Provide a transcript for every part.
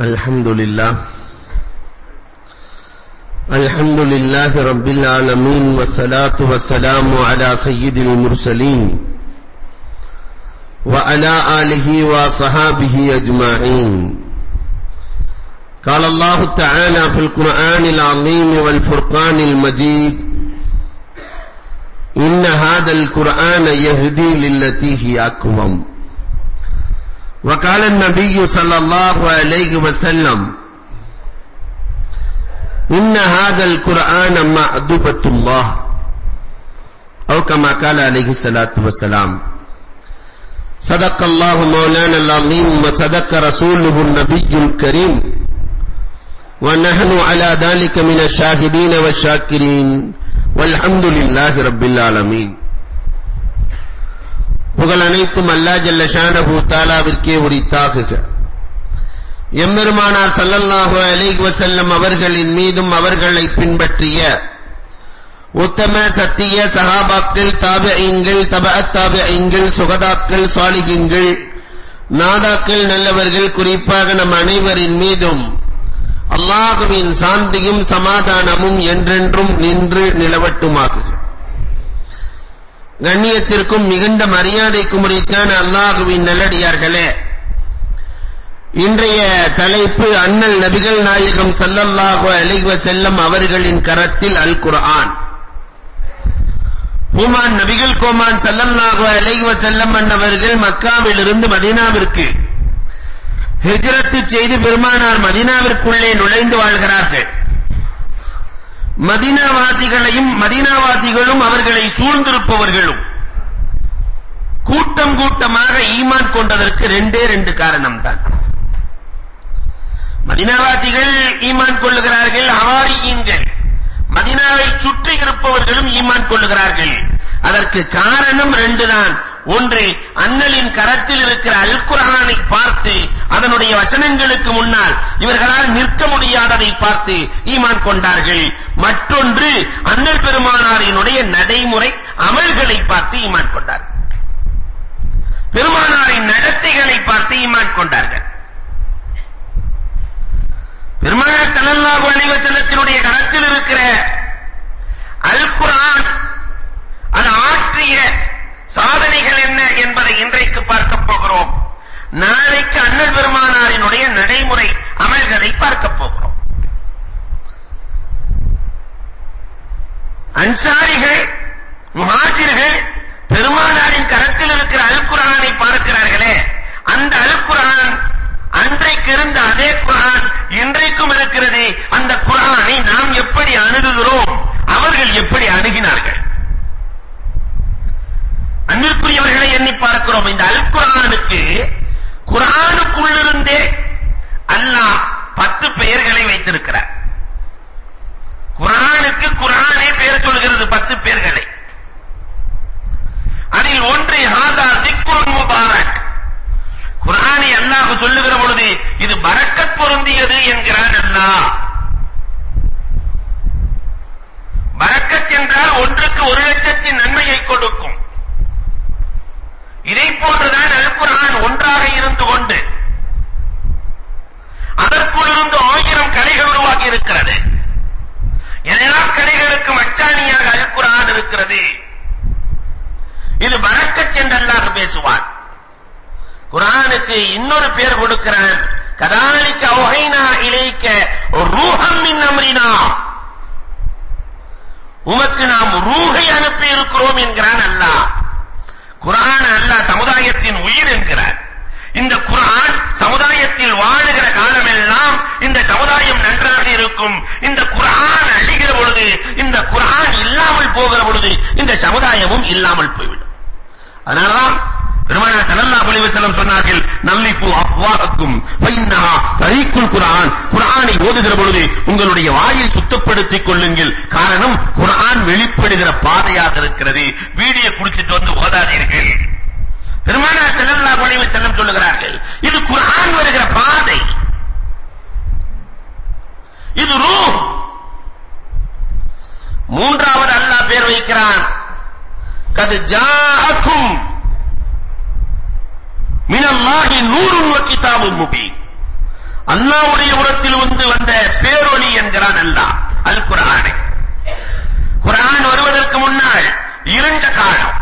الحمد لله الحمد لله رب العالمين والصلاة والسلام على سيد المرسلين وعلى آله وصحابه أجمعين. قال الله تعالى في القرآن العظيم والفرقان المجيد إن هذا القرآن يهدي للتي هي أقوم. وقال النبي صلى الله عليه وسلم، إن هذا القرآن معدبة الله، أو كما قال عليه الصلاة والسلام، صدق الله مولانا العظيم وصدق رسوله النبي الكريم، ونحن على ذلك من الشاهدين والشاكرين، والحمد لله رب العالمين. புகழ் அனைத்தும் அல்லா ஜல்ல ஷானபு தாலாவிற்கே உரித்தாகுக. எம்பெருமானார் சல்லல்லாஹு அலைஹி வஸல்லம் அவர்களின் மீதும் அவர்களை பின்பற்றிய உத்தம சத்திய சஹாபாக்கள் தாபிஈன்கள் தபஅத் தாபிஈன்கள் சுகதாக்கள் சாலிஹீன்கள் நாதாக்கள் நல்லவர்கள் குறிப்பாக நம் அனைவரின் மீதும் அல்லாஹுவின் சாந்தியும் சமாதானமும் என்றென்றும் நின்று நிலவட்டுமாகுக. கண்ணியத்திற்கும் மிகுந்த மரியாதைக்கும் உரித்தான அல்லாஹுவின் நல்லடியார்களே. இன்றைய தலைப்பு அண்ணல் நபிகள் நாயகம் சல்லல்லாஹு அலைஹி வஸல்லம் அவர்களின் கரத்தில் அல் குர்ஆன். ஹுமான் நபிகள் கோமான் சல்லல்லாஹு அலைஹி வஸல்லம் அன்னவர்கள் மக்காவிலிருந்து மதீனாவிற்கு ஹிஜ்ரத் செய்து பெருமானார் மதீனாவிற்குள்ளே நுழைந்து வாழ்கிறார்கள். மதீனாவாசிகளையும் மதினாவாசிகளும் அவர்களை சூழ்ந்திருப்பவர்களும் கூட்டம் கூட்டமாக ஈமான் கொண்டதற்கு ரெண்டே ரெண்டு காரணம் தான் மதினாவாசிகள் ஈமான் கொள்ளுகிறார்கள் ஹவாரியின்கள். மதினாவை சுற்றி இருப்பவர்களும் ஈமான் கொள்ளுகிறார்கள். அதற்கு காரணம் ரெண்டு தான் ஒன்று அண்ணலின் கரத்தில் இருக்கிற அல் குர்ஆனை பார்த்து அதனுடைய வசனங்களுக்கு முன்னால் இவர்களால் நிற்க முடியாததை பார்த்து ஈமான் கொண்டார்கள். மற்றொன்று அண்ணல் பெருமானாரினுடைய நடைமுறை அமல்களை பார்த்து ஈமான் கொண்டார்கள். பெருமானாரின் நடத்தைகளை பார்த்து ஈமான் கொண்டார்கள். பெருமானார் ஸல்லல்லாஹு அலைஹி வஸல்லத்தினுடைய கரத்தில் இருக்கிற அல் குர்ஆன் அது ஆற்றிய சாதனைகள் என்ன என்பதை இன்றைக்கு பார்க்க போகிறோம். நாளைக்கு அண்ணல் பெருமானாரினுடைய நடைமுறை அமல்களை பார்க்க போகிறோம். அன்சாரிகள் முஹாஜிர்கள் பெருமானாரின் கரத்தில் இருக்கிற அல் குர்ஆனை பார்க்கிறார்களே அந்த அல் குர்ஆன் அன்றைக்கு இருந்த அதே குர்ஆன் இன்றைக்கும் இருக்கிறது அந்த குர்ஆனை நாம் எப்படி அணுகுகிறோம் அவர்கள் எப்படி அணுகினார்கள் அன்பிற்குரியவர்களை எண்ணி பார்க்கிறோம். இந்த அல் குரானுக்கு குரானுக்குள்ளிருந்தே அல்லாஹ் பத்து பெயர்களை வைத்திருக்கிறார். குரானுக்கு குரானே பெயர் சொல்கிறது பத்து பெயர்களை. அதில் ஒன்று ஹாதா திக்ருன் முபாரக். குர்ஆனை அல்லாஹ் சொல்லுகிற பொழுது இது பரக்கத் பொருந்தியது என்கிறான் அல்லாஹ். பரக்கத் என்றால் ஒன்றுக்கு ஒரு லட்சத்தின் நன்மையை கொடுக்கும். இதை போன்றுதான் அல் குர்ஆன் ஒன்றாக இருந்து கொண்டு அதற்குள் இருந்து ஆயிரம் கலைகள் உருவாகி இருக்கிறது. எல்லா கலைகளுக்கும் அச்சாணியாக அல் குர்ஆன் இருக்கிறது. இது பரக்கத் என்று அல்லாஹ் பேசுவான். குர்ஆனுக்கு இன்னொரு பேர் கொடுக்கிறான். கதாலிக்க ஒஹைனா இலைக்க ரூஹம் மின் அம்ரினா. உமக்கு நாம் ரூஹை அனுப்பி இருக்கிறோம் என்கிறான் அல்லாஹ். குர்ஆன் அல்லாஹ் சமுதாயத்தின் உயிர் என்கிறார் இந்த குர்ஆன் சமுதாயத்தில் வாழுகிற காலமெல்லாம் இந்த சமுதாயம் நன்றாக இருக்கும் இந்த குர்ஆன் அழிகிற பொழுது இந்த குர்ஆன் இல்லாமல் போகிற பொழுது இந்த சமுதாயமும் இல்லாமல் போய்விடும். அதனாலதான் பெருமானார் ஸல்லல்லாஹு அலைஹி வஸல்லம் சொன்னார்கள் நல்லிஃபு அஃவாஹக்கும் ஃபைன்னஹா தரீக்குல் குர்ஆன். குர்ஆனை ஓதுகிற பொழுது உங்களுடைய வாயை சுத்தப்படுத்திக் கொள்ளுங்கள். காரணம் குர்ஆன் வெளிப்படுகிற பாதையாக இருக்கிறது. வீடியோ குடிச்சிட்டு வந்து ஓதாதீர்கள். பெருமானார் ஸல்லல்லாஹு அலைஹி வஸல்லம் சொல்லுகிறார்கள் இது குர்ஆன் வருகிற பாதை. இது ரூஹ். மூன்றாவது அல்லாஹ் பேர் வைக்கிறான் கது ஜாஅக்கும் மினல்லாஹி நூறுன் வ கிதாபும் முபீன் அல்லாஹ்வுடைய உரத்தில் வந்து வந்த பேரொளி என்கிறான் அல்லாஹ் அல் குர்ஆனை. குர்ஆன் வருவதற்கு முன்னால் இருண்ட காலம்.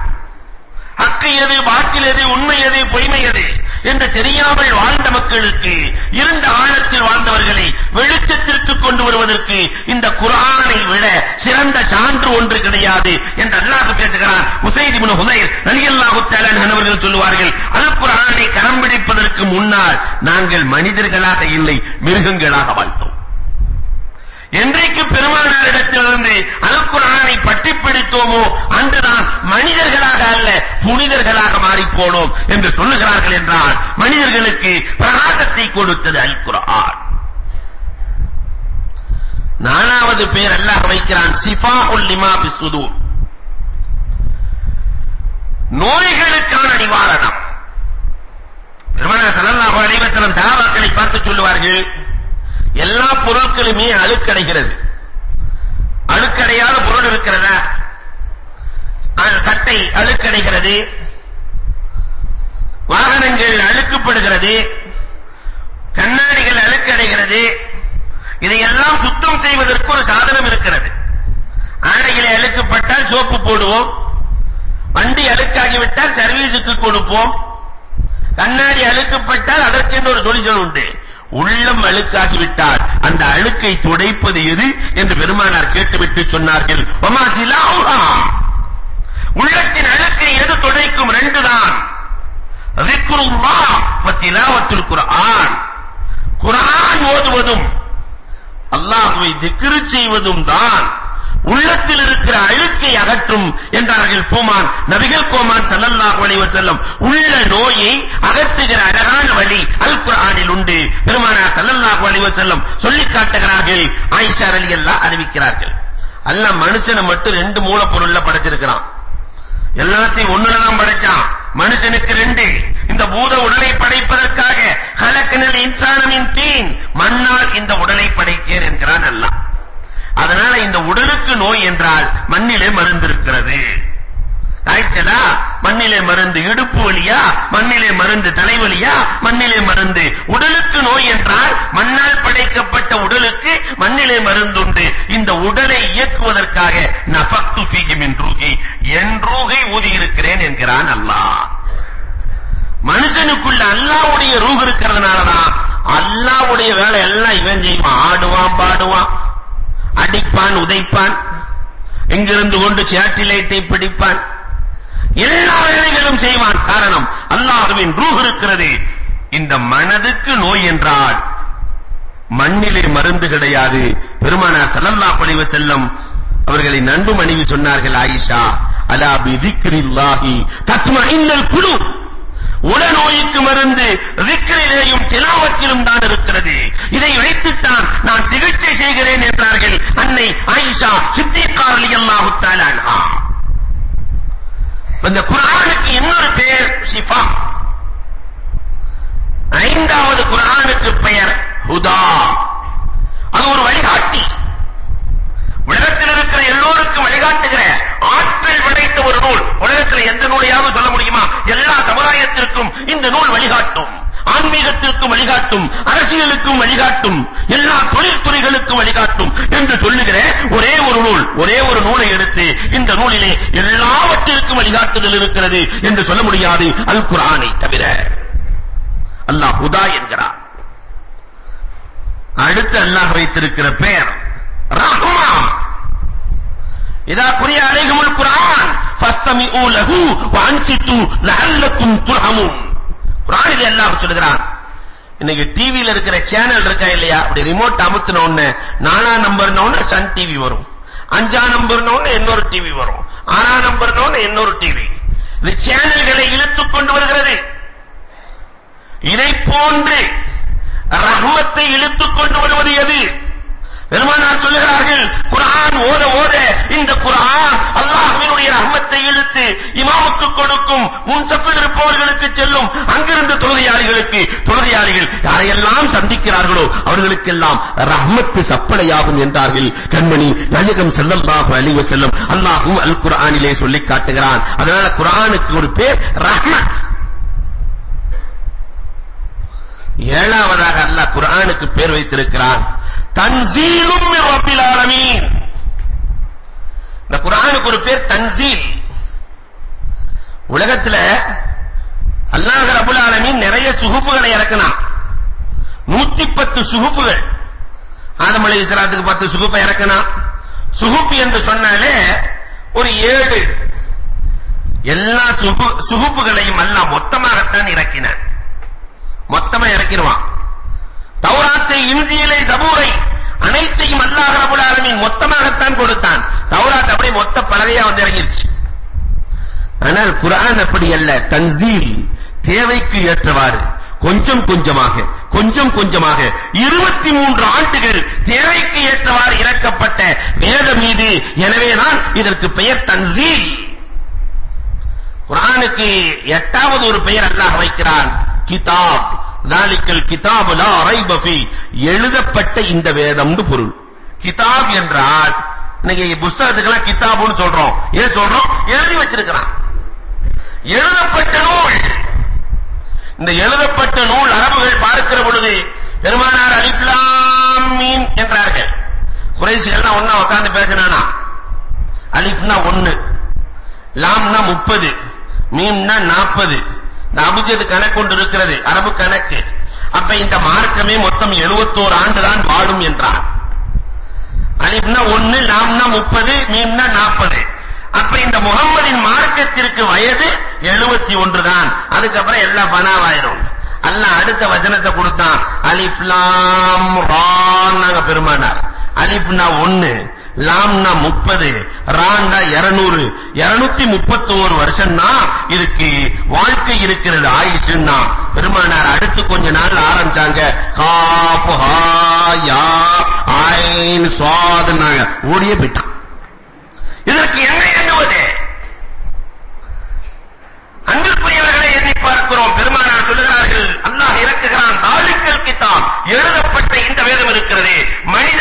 ஹக்கு எது பாட்டில் எது உண்மை எது பொய்மை எது? என்று தெரியாமல் வாழ்ந்த மக்களுக்கு இருந்த ஆழத்தில் வாழ்ந்தவர்களை வெளிச்சத்திற்கு கொண்டு வருவதற்கு இந்த குர்ஆனை விட சிறந்த சான்று ஒன்று கிடையாது என்று அல்லாஹ் பேசுகிறான். உசைத் இப்னு ஹுதைர் ரலியல்லாஹு தஆலா அவர்கள் சொல்லுவார்கள் அல் குர்ஆனை கரம் பிடிப்பதற்கு முன்னால் நாங்கள் மனிதர்களாக இல்லை மிருகங்களாக வாழ்ந்தோம். என்றைக்கு பெருமானாரிடத்திலிருந்து அல் குர்ஆனை பற்றி பிடித்தோமோ அன்றுதான் மனிதர்களாக அல்ல புனிதர்களாக மாறி போனோம் என்று சொல்லுகிறார்கள் என்றால் மனிதர்களுக்கு பிரகாசத்தை கொடுத்தது அல் குர்ஆன் நாலாவது பேர் அல்லாஹ் வைக்கிறான் சிஃபாஉல் லிமா பிஸ்ஸுதூர் நோய்களுக்கான நிவாரணம். பெருமானார் ஸல்லல்லாஹு அலைஹி வஸல்லம் சஹாபாக்களை பார்த்து சொல்லுவார்கள் எல்லா பொருட்களுமே அழுக்கடைகிறது. அழுக்கடையாத பொருள் இருக்கிறதா? சட்டை அழுக்கடைகிறது. வாகனங்கள் அழுக்குப்படுகிறது. கண்ணாடிகள் அழுக்கடைகிறது. இதையெல்லாம் சுத்தம் செய்வதற்கு ஒரு சாதனம் இருக்கிறது. ஆடைகளை அழுக்கப்பட்டால் சோப்பு போடுவோம். வண்டி அழுக்காகிவிட்டால் சர்வீஸுக்கு கொடுப்போம். கண்ணாடி அழுக்கப்பட்டால் அதற்கென்று ஒரு சொல்யூஷன் உண்டு. உள்ளம் அழுக்காகிவிட்டால் அந்த அழுக்கை துடைப்பது எது என்று பெருமானார் கேட்டுவிட்டு சொன்னார்கள். ஒமா ஜிலாஹா? உள்ளத்தின் அழுக்கை எது துடைக்கும் ரெண்டு தான் ذிக்ருல்லாஹ் வ திலாவத்துல் குர்ஆன். குர்ஆன் ஓதுவதும் அல்லாஹ்வை திக்ரு செய்வதும் தான் உள்ளத்தில் இருக்கிற அழுக்கை அகற்றும் என்றார்கள் பூமான். நபிகள் கோமான் ஸல்லல்லாஹு அலைஹி வஸல்லம் உள்ள நோயை அகற்றுகிற அழகான வழி அல் குர்ஆனில் உண்டு. பெருமானார் ஸல்லல்லாஹு அலைஹி வஸல்லம் சொல்லி காட்டுகிறார்கள். ஆயிஷா ரலியல்லாஹு அறிவிக்கிறார்கள். அல்லாஹ் மனுஷனை மட்டும் ரெண்டு மூலப்பொருள்ல படைச்சிருக்கிறான். எல்லாத்தையும் ஒண்ணுல தான் படைச்சான். மனுஷனுக்கு ரெண்டு. இந்த பூத உடலை படைப்பதற்காக கலக்கினல் இன்சானமின் தீன் மண்ணால் இந்த உடலை படைத்தேன் என்கிறான் அல்லாஹ். அதனால இந்த உடலுக்கு நோய் என்றால் மண்ணிலே மருந்து இருக்கிறது காய்ச்சலா? மண்ணிலே மருந்து இடுப்பு வலியா? மண்ணிலே மருந்து தலைவலியா? மண்ணிலே மருந்து உடலுக்கு நோய் என்றால் மண்ணால் படைக்கப்பட்ட உடலுக்கு மண்ணிலே மருந்துண்டு. இந்த உடலை இயக்குவதற்காக நஃபக்து ஃபீஹி மின் ரூஹி. என் ரூஹை ஊதி இருக்கிறேன் என்கிறான் அல்லாஹ். மனுஷனுக்குள்ள அல்லாஹ்வுடைய ரூஹ் இருக்கிறதுனால தான் அல்லாஹ்வுடைய வேலை எல்லாம் இவன் செய்வான். அடிப்பான் உதைப்பான். இங்கிருந்து கொண்டு சேட்டிலைட்டை பிடிப்பான். எல்லா வேலைகளும் செய்வான். காரணம் அல்லாஹ்வின் ரூஹ் இருக்கிறது. இந்த மனதுக்கு நோய் என்றால் மண்ணிலே மருந்து கிடையாது. பெருமானார் ஸல்லல்லாஹு அலைஹி வஸல்லம் அவர்களை நண்பு மனைவி சொன்னார்கள் ஆயிஷா அலா பி திக்ரில்லாஹி தத்மஇன்னல் குலூப். உடநோய்க்கு மருந்து ذிக்ரிலேயும் திலாவத்திலும் தான் இருக்கிறது. இதை வைத்துத்தான் நான் சிகிச்சை செய்கிறேன் என்றார்கள் அன்னை ஆயிஷா சித்திகா ரலியல்லாஹு தஆலா அந்த குர்ஆனுக்கு இன்னொரு பெயர் ஷிஃபா. ஐந்தாவது குர்ஆனுக்கு பெயர் ஹுதா. அது ஒரு வழிகாட்டி. உலகத்தில் இருக்கிற எல்லோருக்கும் வழிகாட்டுகிற ஆற்றல் படைத்த ஒரு நூல். உலகத்தில் எந்த நூலையாவது சொல்ல முடியுமா எல்லா சமுதாயத்திற்கும் இந்த நூல் வழிகாட்டும் ஆன்மீகத்திற்கும் வழிகாட்டும் அரசியலுக்கும் வழிகாட்டும் எல்லா தொழில்துறைகளுக்கும் வழிகாட்டும் என்று சொல்லுகிற ஒரே ஒரு நூல் ஒரே ஒரு நூலை எடுத்து இந்த நூலிலே எல்லாவற்றிற்கும் வழிகாட்டுதல் இருக்கிறது என்று சொல்ல முடியாது அல் குர்ஆனை தவிர. அல்லாஹ் ஹுதா என்கிறார் அடுத்து அல்லாஹ் வைத்திருக்கிற பெயர் ரஹ்மா இதா குரிய அலைஹிமுல் குர்ஆன். ஃபஸ்தமிஉ லஹு வஅன்சித்து லஅல்லக்கும் துர்ஹமூன். குர்ஆனில் அல்லாஹ் சொல்கிறான் இன்னைக்கு டிவில இருக்கிற சேனல் இருக்கா இல்லையா? அப்படி ரிமோட் அமுத்துன உடனே நானா நம்பர்ன உடனே சன் டிவி வரும். அஞ்சா நம்பர்ன உடனே இன்னொரு டிவி வரும். ஆறா நம்பர்ன உடனே இன்னொரு டிவி இது சேனல்களை இழுத்துக் கொண்டு வருகிறது. இதை போன்று ரஹ்மத்தை இழுத்துக் கொண்டு வருவது எது? பெருமானார் சொல்லுகிறார்கள் குர்ஆன் ஓத ஓத இந்த குர்ஆன் அல்லாஹ்வினுடைய ரஹ்மத்தை இழுத்து இமாமுக்கு கொடுக்கும் முன்சப்பில் இருப்பவர்களுக்கு செல்லும் அங்கிருந்து தொழுகையாளிகளுக்கு தொழுகையாளிகள் யாரையெல்லாம் சந்திக்கிறார்களோ அவர்களுக்கெல்லாம் ரஹ்மத்து சப்பளையாகும் என்றார்கள். கண்மணி நாயகம் ஸல்லல்லாஹு அலைஹி வஸல்லம் அல்லாஹ்வும் அல் குர்ஆனிலே சொல்லி காட்டுகிறான். அதனால குர்ஆனுக்கு ஒரு பேர் ரஹ்மத். ஏழாவதாக அல்லாஹ் குர்ஆனுக்கு பேர் வைத்திருக்கிறான். தன்சீலும் மிர் ரப்பில் ஆலமீன். இந்த குர்ஆனுக்கு ஒரு பேர் தன்சீல். உலகத்துல அல்லாஹ் ரப்பல் ஆலமீன் நிறைய சுகுப்புகளை இறக்கினான். 110 சுகுப்புகள் ஆதம் அலைஹிஸ்ஸலாத்துக்கு 10 சுகுப்பை இறக்கினான். சுகுப்பு என்று சொன்னாலே ஒரு ஏழு. எல்லா சுகுப்புகளையும் அல்லாஹ் மொத்தமாகத்தான் இறக்கினான். மொத்தமா இறக்கிடுவான். தௌராத்தை இன்ஜீலை ஜபூரை அனைத்தையும் அல்லாஹ் ரப்பல் ஆலமீன் மொத்தமாகத்தான் கொடுத்தான். தௌராத் அப்படியே மொத்த பலகையா வந்து இறங்கிருச்சு. ஆனால் குர்ஆன் அப்படி அல்ல. தன்சீல் தேவைக்கு ஏற்றவாறு கொஞ்சம் கொஞ்சமாக கொஞ்சம் கொஞ்சமாக 23 ஆண்டுகள் தேவைக்கு ஏற்றவாறு இறக்கப்பட்ட வேதம் இது எனவேதான் இதற்கு பெயர் தன்சீல். குர்ஆனுக்கு எட்டாவது ஒரு பெயர் அல்லாஹ் வைக்கிறான். கிதாப். தாலிக்கல் கிதாபு லா ரைப ஃபீ எழுதப்பட்ட இந்த வேதம்னு பொருள். கிதாப் என்றால் இன்னைக்கு புஸ்தகத்துக்கெல்லாம் கிதாபுன்னு சொல்றோம். ஏன் சொல்றோம்? எழுதி வச்சிருக்கிறான். எழுதப்பட்ட நூல். இந்த எழுதப்பட்ட நூல் அரபுகள் பார்க்கிற பொழுது பெருமானார் அலிஃப் லாம் மீம் என்றார்கள். எல்லாம் ஒண்ணா உட்கார்ந்து பேசினானா? அலிஃப்னா 1 லாம்னா 30 மீம்னா 40 நபிஜது கணக்கு இருக்கிறது அரபு கணக்கு. அப்ப இந்த மார்க்கமே மொத்தம் 71 ஆண்டு தான் வாழும் என்றார். அலிப்னா 1 லாம்னா 30 மீம்னா 40 அப்ப இந்த முகம்மதின் மார்க்கத்திற்கு வயது 71 தான் அதுக்கப்புறம் எல்லாம் பனாவாயிரும். அல்லாஹ் அடுத்த வசனத்தை கொடுத்தான். அலிஃப் லாம் ரா நாங்க பெருமானார். அலிஃப்னா 1 லாம்னா 30 ராண்டா 200 231 வருஷம்னா இதுக்கு வாழ்க்கை இருக்கிறது ஆயுஷ்னா பெருமானார் அடுத்து கொஞ்ச நாள் ஆரம்பிச்சாங்க. காஃப் ஹா யா ஐன் சாத்னாங்க ஓடியே போயிட்டான். இதற்கு என்ன எண்ணுவது? அன்பிற்குரியவர்களை எண்ணி பார்க்கிறோம். பெருமானார் சொல்லுகிறார்கள் அல்லாஹ் இறக்குகிறான். தாலிக்கல் கிதாப் எழுதப்பட்ட இந்த வேதம் இருக்கிறது. மனித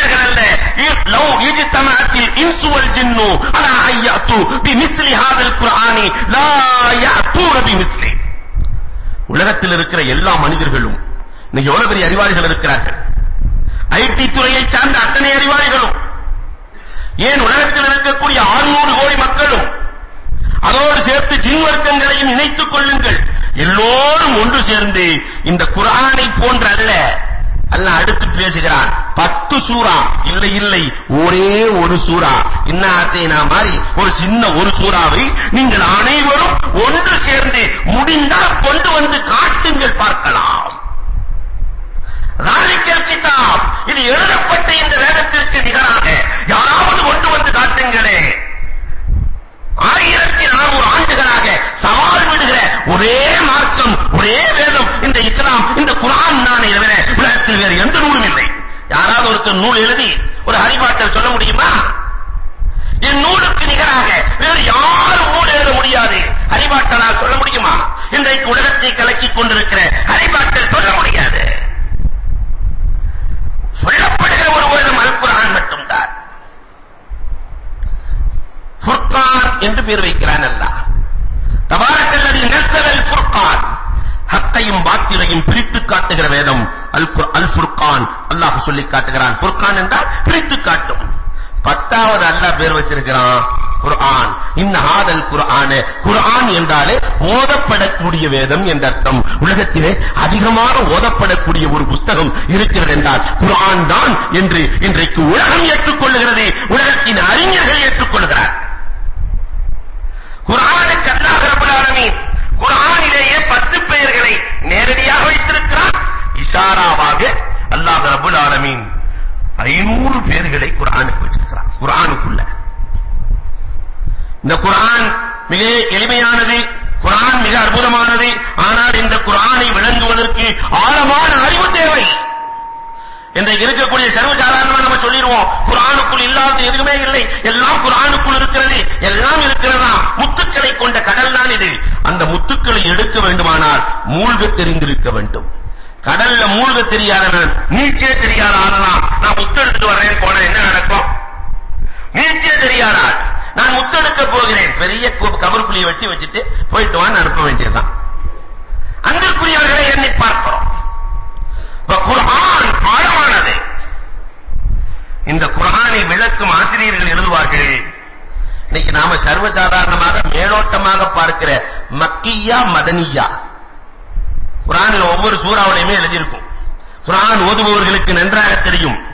இஜ்தமஅத்தில் இன்சு வல் ஜின்னு அலா ஐயத்து பிமிஸ்லி ஹாதல் குர்ஆனி லா யஅத்தூன பிமிஸ்லி உலகத்தில் இருக்கிற எல்லா மனிதர்களும் இன்னைக்கு எவ்வளவு பெரிய அறிவாளிகள் இருக்கிறார்கள்? ஐடி துறையை சார்ந்த அத்தனை அறிவாளிகளும் ஏன் உலகத்தில் இருக்கக்கூடிய 600 கோடி மக்களும் அதோடு சேர்த்து ஜின் வர்க்கங்களையும் இணைத்துக் கொள்ளுங்கள். எல்லோரும் ஒன்று சேர்ந்து இந்த குர்ஆனை போன்ற அல்ல அல்லாஹ் அடுத்து பேசுகிறான் பத்து சூரா இல்லை இல்லை. ஒரே ஒரு சூரா இன்னாத்தேனா மாதிரி ஒரு சின்ன ஒரு சூறாவை நீங்கள் அனைவரும் ஒன்று சேர்ந்து முடிந்தால் கொண்டு வந்து காட்டுங்கள் பார்க்கலாம். ராலிக்கல் கிதாப். இது எழுதப்பட்ட இந்த வேதத்திற்கு நிகராக யாராவது கொண்டு வந்து காட்டுங்களே. ஆயிரத்தி நானூறு ஆண்டுகளாக சவால் விடுகிற ஒரே மார்க்கம் ஒரே யாராவது ஒருத்தர் நூல் எழுதி ஒரு ஹரிபாட்டல் சொல்ல முடியுமா? என் நூலுக்கு நிகராக வேறு யாரும் நூல் எழுத முடியாது. ஹரிபாட்டலால் சொல்ல முடியுமா? இன்றைக்கு உலகத்தை கலக்கிக் கொண்டிருக்கிற ஹரிபாட்டல் சொல்ல முடியாது. சொல்லப்படுகிற ஒரு வேதம் அல் குர்ஆன் மட்டும்தான். ஃபுர்கான் என்று பேர் வைக்கிறான் அல்லாஹ். சொல்லி காட்டுகிறான். ஃபுர்கான் என்றால் பிரித்து காட்டும். பத்தாவது அல்லாஹ் பேர் வச்சிருக்கிறான். குர்ஆன். இன்ன ஹாதல் குர்ஆன். குர்ஆன் என்றாலே ஓதப்படக்கூடிய வேதம் என்ற அர்த்தம். உலகத்திலே அதிகமாக ஓதப்படக்கூடிய ஒரு புத்தகம் இருக்கிறது என்றால் குர்ஆன் தான் என்று இன்றைக்கு உலகம் ஏற்றுக்கொள்கிறது உலகத்தின் அறிஞர்கள் ஏற்றுக்கொள்கிறார். குர்ஆனுக்கு அல்லாஹ் ரப்பல் ஆலமீன் குர்ஆனிலேயே 10 பெயர்களை நேரடியாக வைத்திருக்கிறார் இஷாராவாக அல்லாஹ் ரப்பல் ஆலமீன் 500 பேர்களை குர்ஆனுக்கு வச்சிருக்கிறான். குர்ஆனுக்குள்ள. இந்த குர்ஆன் மிக எளிமையானது குர்ஆன் மிக அற்புதமானது ஆனால் இந்த குர்ஆனை விளங்குவதற்கு ஆழமான அறிவு தேவை. இன்றைக்கு இருக்கக்கூடிய சர்வசாதாரணமா நம்ம சொல்லிடுவோம் குர்ஆனுக்குள் இல்லாத எதுவுமே இல்லை எல்லாம் குர்ஆனுக்குள் இருக்கிறது எல்லாம் இருக்கிறதா? முத்துக்களை கொண்ட கடல் தான் இது. அந்த முத்துக்களை எடுக்க வேண்டுமானால் மூழ்க தெரிந்திருக்க வேண்டும். கடல்ல மூழ்க தெரியாதவன். நீச்சே தெரியாத ஆள்னா நான் முத்தெடுத்துட்டு வர்றேன் போனா என்ன நடக்கும்? நீச்சே தெரியாத ஆள். நான் முத்தெடுக்க போகிறேன். பெரிய கவர்குழியை வெட்டி வச்சுட்டு போயிட்டு வான்னு அனுப்ப வேண்டியதுதான். அன்பிற்குரியவர்களை எண்ணி பார்க்கிறோம். இப்ப குர்ஆன் ஆழமானது இந்த குர்ஆனை விளக்கும் ஆசிரியர்கள் எழுதுவார்கள். இன்னைக்கு நாம சர்வசாதாரணமாக மேலோட்டமாக பார்க்கிற மக்கியா மதனியா. குரானில் ஒவ்வொரு சூறாவிலையுமே எழுதியிருக்கும். குரான் ஓதுபவர்களுக்கு நன்றாக தெரியும்.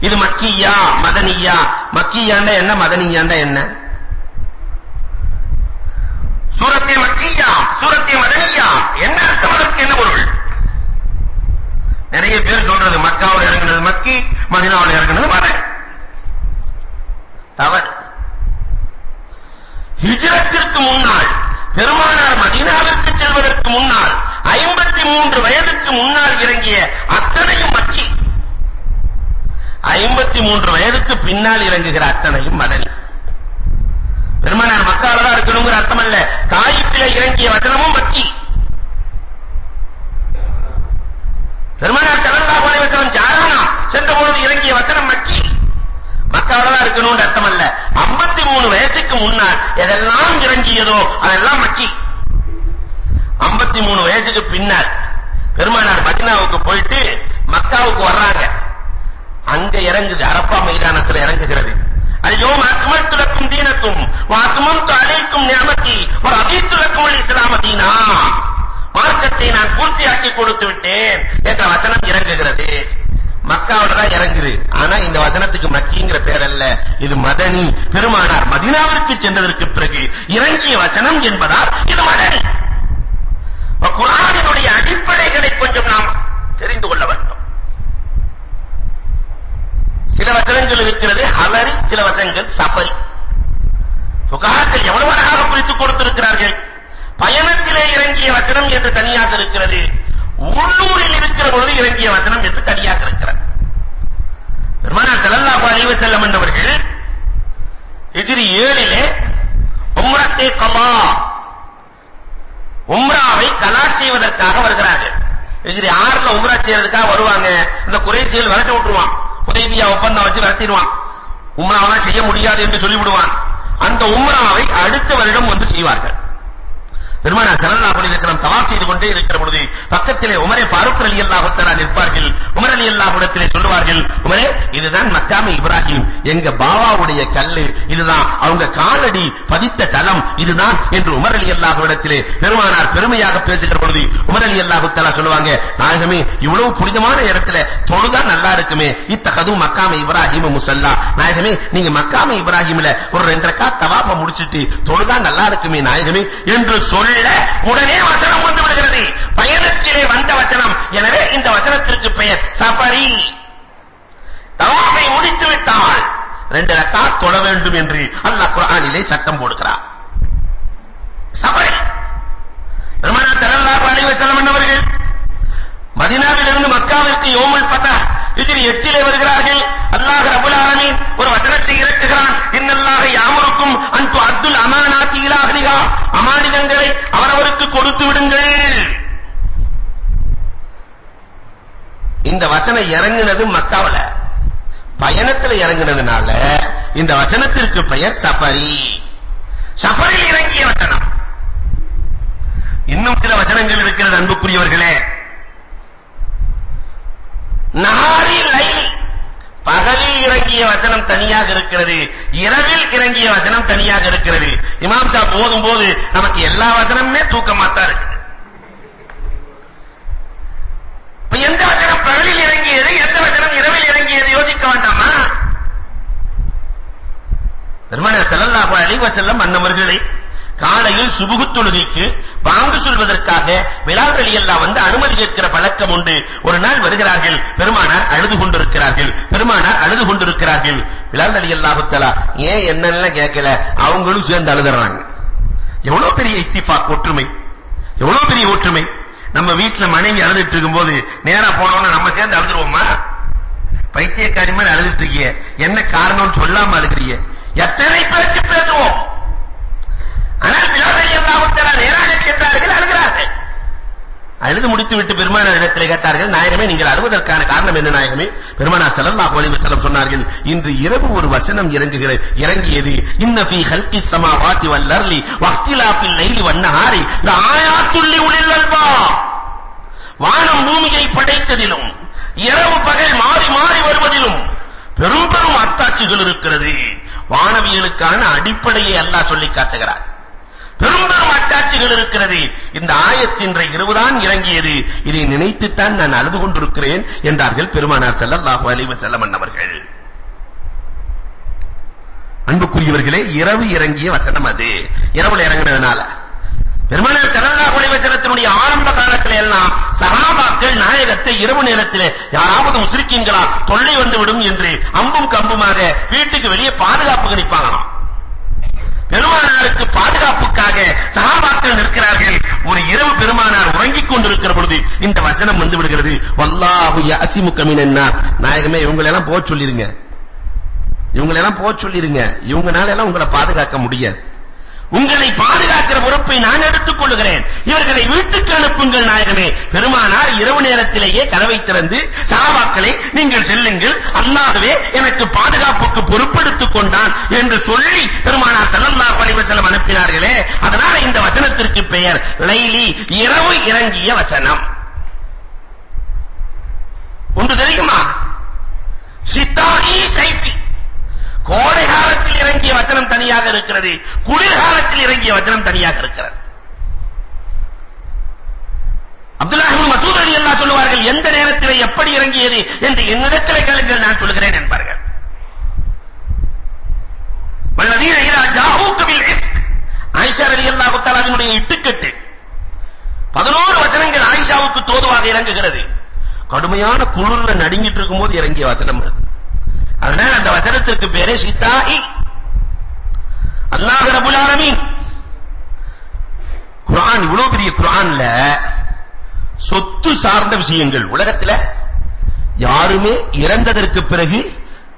இது மக்கியா மதனியா. மக்கியாண்டா என்ன மதனியாண்டா என்ன? சூரத்தை மக்கியா சூரத்தை மதனியா. என்ன அர்த்தம் அதற்கு? என்ன பொருள்? நிறைய பேர் சொல்றது மக்காவில் இறங்கினது மக்கி மதினாவில் இறங்கினது மதன் தவறு. ஹிஜ்ரத்திற்கு முன்னால் பெருமானார் 53 வயதுக்கு முன்னால் இறங்கிய அத்தனையும் மக்கி 53 வயதுக்கு பின்னால் இறங்குகிற அத்தனையும் மதனி. பெருமானார் மக்கால தான் இருக்கணுங்கிற அர்த்தம் அல்ல தாயிப்பிலே இறங்கிய வசனமும் மக்கி பெருமானார் ஸல்லல்லாஹு அலைஹி வஸல்லம் ஜாரானா சென்றபொழுது இறங்கிய வசனம் மக்கி மக்கால தான் இருக்கணும்னு அர்த்தம் அல்ல 53 வயசுக்கு முன்னால் எதெல்லாம் இறங்கியதோ அதெல்லாம் மக்கி 53 வயசுக்கு பின்னால் பெருமானார் மதினாவுக்கு போயிட்டு மக்காவுக்கு வர்றாங்க. அங்க இறங்குது அரப்பா மைதானத்துல இறங்குகிறது. அல்யோம் அக்மல்து லக்கும் தீனக்கும் வ அத்மம்து அலைக்கும் நிஅமதி வ ரதீத்து தீனா. மார்க்கத்தை நான் பூர்த்தியாக்கி கொடுத்து விட்டேன் என்ற வசனம் இறங்குகிறது. மக்காவோட தான் இறங்குது. ஆனா இந்த வசனத்துக்கு மக்கிங்கிற பேர் அல்ல. இது மதனி. பெருமானார் மதினாவிற்கு சென்றதற்கு பிறகு இறங்கிய வசனம் என்பதால் இது மதனி. குர்ஆனினுடைய அடிப்படைகளை கொஞ்சம் நாம் தெரிந்து கொள்ள வேண்டும். சில வசனங்கள் இருக்கிறது ஹலரி சில வசனங்கள் சபரி ஃபுகஹாக்கள் எவ்வளவு அழகாக குறித்துக் கொடுத்திருக்கிறார்கள். பயணத்திலே இறங்கிய வசனம் என்று தனியாக இருக்கிறது. உள்ளூரில் இருக்கிற பொழுது இறங்கிய வசனம் என்று தனியாக இருக்கிறது. பெருமானார் ஸல்லல்லாஹு அலைஹி வஸல்லம் என்றவர்கள் ஹிஜ்ரி 7 உம்ரத்தே கலா உம்ராவை கலா செய்வதற்காக வருகிறார்கள். ஹிஜ்ரி 6ல உம்ரா செய்யறதுக்காக வருவாங்க. இந்த குறைசிகள் விரட்டி விட்டுருவான். ஹுதைபியா ஒப்பந்தம் வச்சு விரட்டிடுவான். உம்ராவெல்லாம் செய்ய முடியாது என்று சொல்லிவிடுவான். அந்த உம்ராவை அடுத்த வருடம் வந்து செய்வார்கள். பெருமானார் ஸல்லல்லாஹு அலைஹி வஸல்லம் தவாப் செய்து கொண்டே இருக்கிற பொழுது பக்கத்திலே உமரே ஃபாரூக் ரலியல்லாஹு தஆலா நிற்பார்கள். உமர் ரலியல்லாஹு இடத்திலே சொல்வார்கள் உமரே இதுதான் மக்காமி இப்ராஹிம். எங்க பாவாவுடைய கல்லு இதுதான். அவங்க காலடி பதித்த தலம் இதுதான். என்று உமர் ரலியல்லாஹு இடத்திலே பெருமானார் பெருமையாக பேசுகிற பொழுது உமர் ரலியல்லாஹு தஆலா சொல்லுவாங்க நாயகமே இவ்வளவு புனிதமான இடத்துல தொழுதா நல்லா இருக்குமே. இத்தகது மக்காமி இப்ராஹிம் முஸல்லா நாயகமே நீங்க மக்காமி இப்ராஹிம்ல ஒரு ரெண்டு ரக்கா தவாஃப முடிச்சிட்டு தொழுதா நல்லா இருக்குமே நாயகமே. என்று சொல்லி உடனே வசனம் வந்து விடுகிறது. பயணத்திலே வந்த வசனம். எனவே இந்த வசனத்திற்கு பெயர் சஃபரி. தவாஃபை முடித்து விட்டால் ரெண்டு ரக்காத் தொழ வேண்டும் என்று அல்லாஹ் குர்ஆனிலே சட்டம் போடுகிறார். சஃபரி. பெருமானா ஸல்லல்லாஹு அலைஹி வஸல்லம் அவர்கள் மதீனாவிலிருந்து மக்காவிற்கு யோமுல் ஃபதஹ் இதில் எட்டிலே வருகிறார்கள். அல்லாஹ் ரபுல் ஆலமீன் ஒரு வசனத்தை இந்த வசனம் இறங்குனது மக்காவில. பயணத்துல இறங்குனதுனால இந்த வசனத்திற்கு பெயர் சஃபரி. சஃபரில் இறங்கிய வசனம். இன்னும் சில வசனங்கள் இருக்கிறது அன்புக்குரியவர்களே. நஹாரி லைலி. பகலில் இறங்கிய வசனம் தனியாக இருக்கிறது இரவில் இறங்கிய வசனம் தனியாக இருக்கிறது. இமாம் சாப் போதும் போது நமக்கு எல்லா வசனமுமே தூக்கமா தான் இப்ப எந்த வசனம் பகலில் இறங்கியது எந்த வசனம் இரவில் இறங்கியது யோசிக்க வேண்டாமா? பெருமானார் ஸல்லல்லாஹு அலைஹி வஸல்லம் அன்னவர்களை காலையில் சுபுகு தொழுகைக்கு பாங்கு சொல்வதற்காக பிலால் ரலியல்லாஹு வந்து அனுமதி கேட்கிற பழக்கம் உண்டு. ஒரு நாள் வருகிறார்கள் பெருமானார் அழுது கொண்டிருக்கிறார்கள் பெருமானார் அழுது கொண்டிருக்கிறார்கள். பிலால் ரலியல்லாஹு தஆலா ஏன் என்னன்னு கேட்கல? அவங்களும் சேர்ந்து அழுதுறாங்க. எவ்வளவு பெரிய இத்திஃபாக் ஒற்றுமை. எவ்வளவு பெரிய ஒற்றுமை. நம்ம வீட்ல மனைவி அழுதுட்டு இருக்கும்போது நேரா போனோம்னா நம்ம சேர்ந்து அழுதுருவோமா? பைத்தியக்காரி மாதிரி அழுதுட்டு இருக்கீங்க என்ன காரணம்னு சொல்லாம அழுகிறீங்க. எத்தனை பேச்சு அழுது முடித்து விட்டு பெருமானார் இடத்திலே கேட்டார்கள் நாயகமே நீங்கள் அழுவதற்கான காரணம் என்ன நாயகமே? பெருமானார் ஸல்லல்லாஹு அலைஹி வஸல்லம் சொன்னார்கள் இன்று இரவு ஒரு வசனம் இறங்குகிறது இறங்கியது இன்ன ஃபீ ஹல்கி ஸமாவாதி வல் அர்லி வக்திலாஃபில் லைலி வன் நஹாரி லஆயாத்துல் லிஉலில் அல்பா. வானம் பூமியை படைத்ததிலும் இரவு பகல் மாறி மாறி வருவதிலும் பெரும் பெரும் அத்தாட்சிகள் இருக்கிறது. வானவியலுக்கான அடிப்படையை அல்லாஹ் சொல்லி காட்டுகிறார் பெரும்பெரும் அட்டாட்சிகள் இருக்கிறது. இந்த ஆயத்தின் இரவுதான் இறங்கியது. இதை நினைத்துத்தான் நான் அழுது கொண்டிருக்கிறேன் என்றார்கள் பெருமானார் ஸல்லல்லாஹு அலைஹி வஸல்லம் அவர்கள் அன்புக்குரியவர்களே இரவு இறங்கிய வசனம் அது. இரவுல இறங்குனதுனால. பெருமானார் ஸல்லல்லாஹு அலைஹி வஸல்லத்தினுடைய ஆரம்ப காலத்துல எல்லாம் சஹாபாக்கள் நாயகத்தை இரவு நேரத்திலே யாராவது முஸ்லிக்கீன்களா தொல்லை வந்து விடும் என்று அம்பும் கம்புமாக வீட்டுக்கு வெளியே பாதுகாப்பு கணிப்பாங்களாம். பெருமானாருக்கு பாதுகாப்புக்காக சஹாபாக்கள் நிற்கிறார்கள். ஒரு இரவு பெருமானார் உறங்கிக் கொண்டிருக்கிற பொழுது இந்த வசனம் வந்து விடுகிறது. வல்லாஹு யஸிமுக மினன்னார். நாயகமே இவங்களை எல்லாம் போக சொல்லிருங்க. இவங்களை எல்லாம் போக சொல்லிருங்க. இவங்கனால எல்லாம் உங்களை பாதுகாக்க முடியாது. உங்களை பாதுகாக்கிற பொறுப்பை நான் எடுத்துக் கொள்கிறேன் இவர்களை வீட்டுக்கு அனுப்புங்கள் நாயகமே பெருமானார் இரவு நேரத்திலேயே கதவை திறந்து சஹாபாக்களை நீங்கள் செல்லுங்கள். அல்லாஹ்வே எனக்கு பாதுகாப்புக்கு பொறுப்பெடுத்துக் கொண்டான் என்று சொல்லி பெருமானார் ஸல்லல்லாஹு அலைஹி வஸல்லம் அனுப்பினார்களே. அதனால இந்த வசனத்திற்கு பெயர் லைலி இரவு இறங்கிய வசனம். ஒன்று தெரியுமா? சித்தாயி சைஃபி. கோடை காலத்தில் இறங்கிய வசனம் தனியாக இருக்கிறது. குளிர்காலத்தில் இறங்கிய வசனம் தனியாக இருக்கிறது. அப்துல்லாஹ் இப்னு மசூத் ரலியல்லாஹு சொல்லுவார்கள் எந்த நேரத்தில் எப்படி இறங்கியது? என்று என்னிடத்தில் கேளுங்கள் நான் சொல்கிறேன் என்பார்கள். வல்லதீன இதா ஜாஊக பில் இஸ்க். ஆயிஷா ரலியல்லாஹு தஆலாவினுடைய இட்டுக்கட்டு 11 வசனங்கள் ஆயிஷாவுக்கு தோதுவாக இறங்குகிறது. கடுமையான குளிர்ல நடுங்கிட்டு இருக்கும்போது இறங்கிய வசனம் அது. அதனால அந்த வசனத்திற்கு பேரு ஷிதாஇ அல்லாஹ் ரபுல் ஆலமீன். குர்ஆன் இவ்வளவு பெரிய குர்ஆன்ல சொத்து சார்ந்த விஷயங்கள். உலகத்துல யாருமே இறந்ததற்கு பிறகு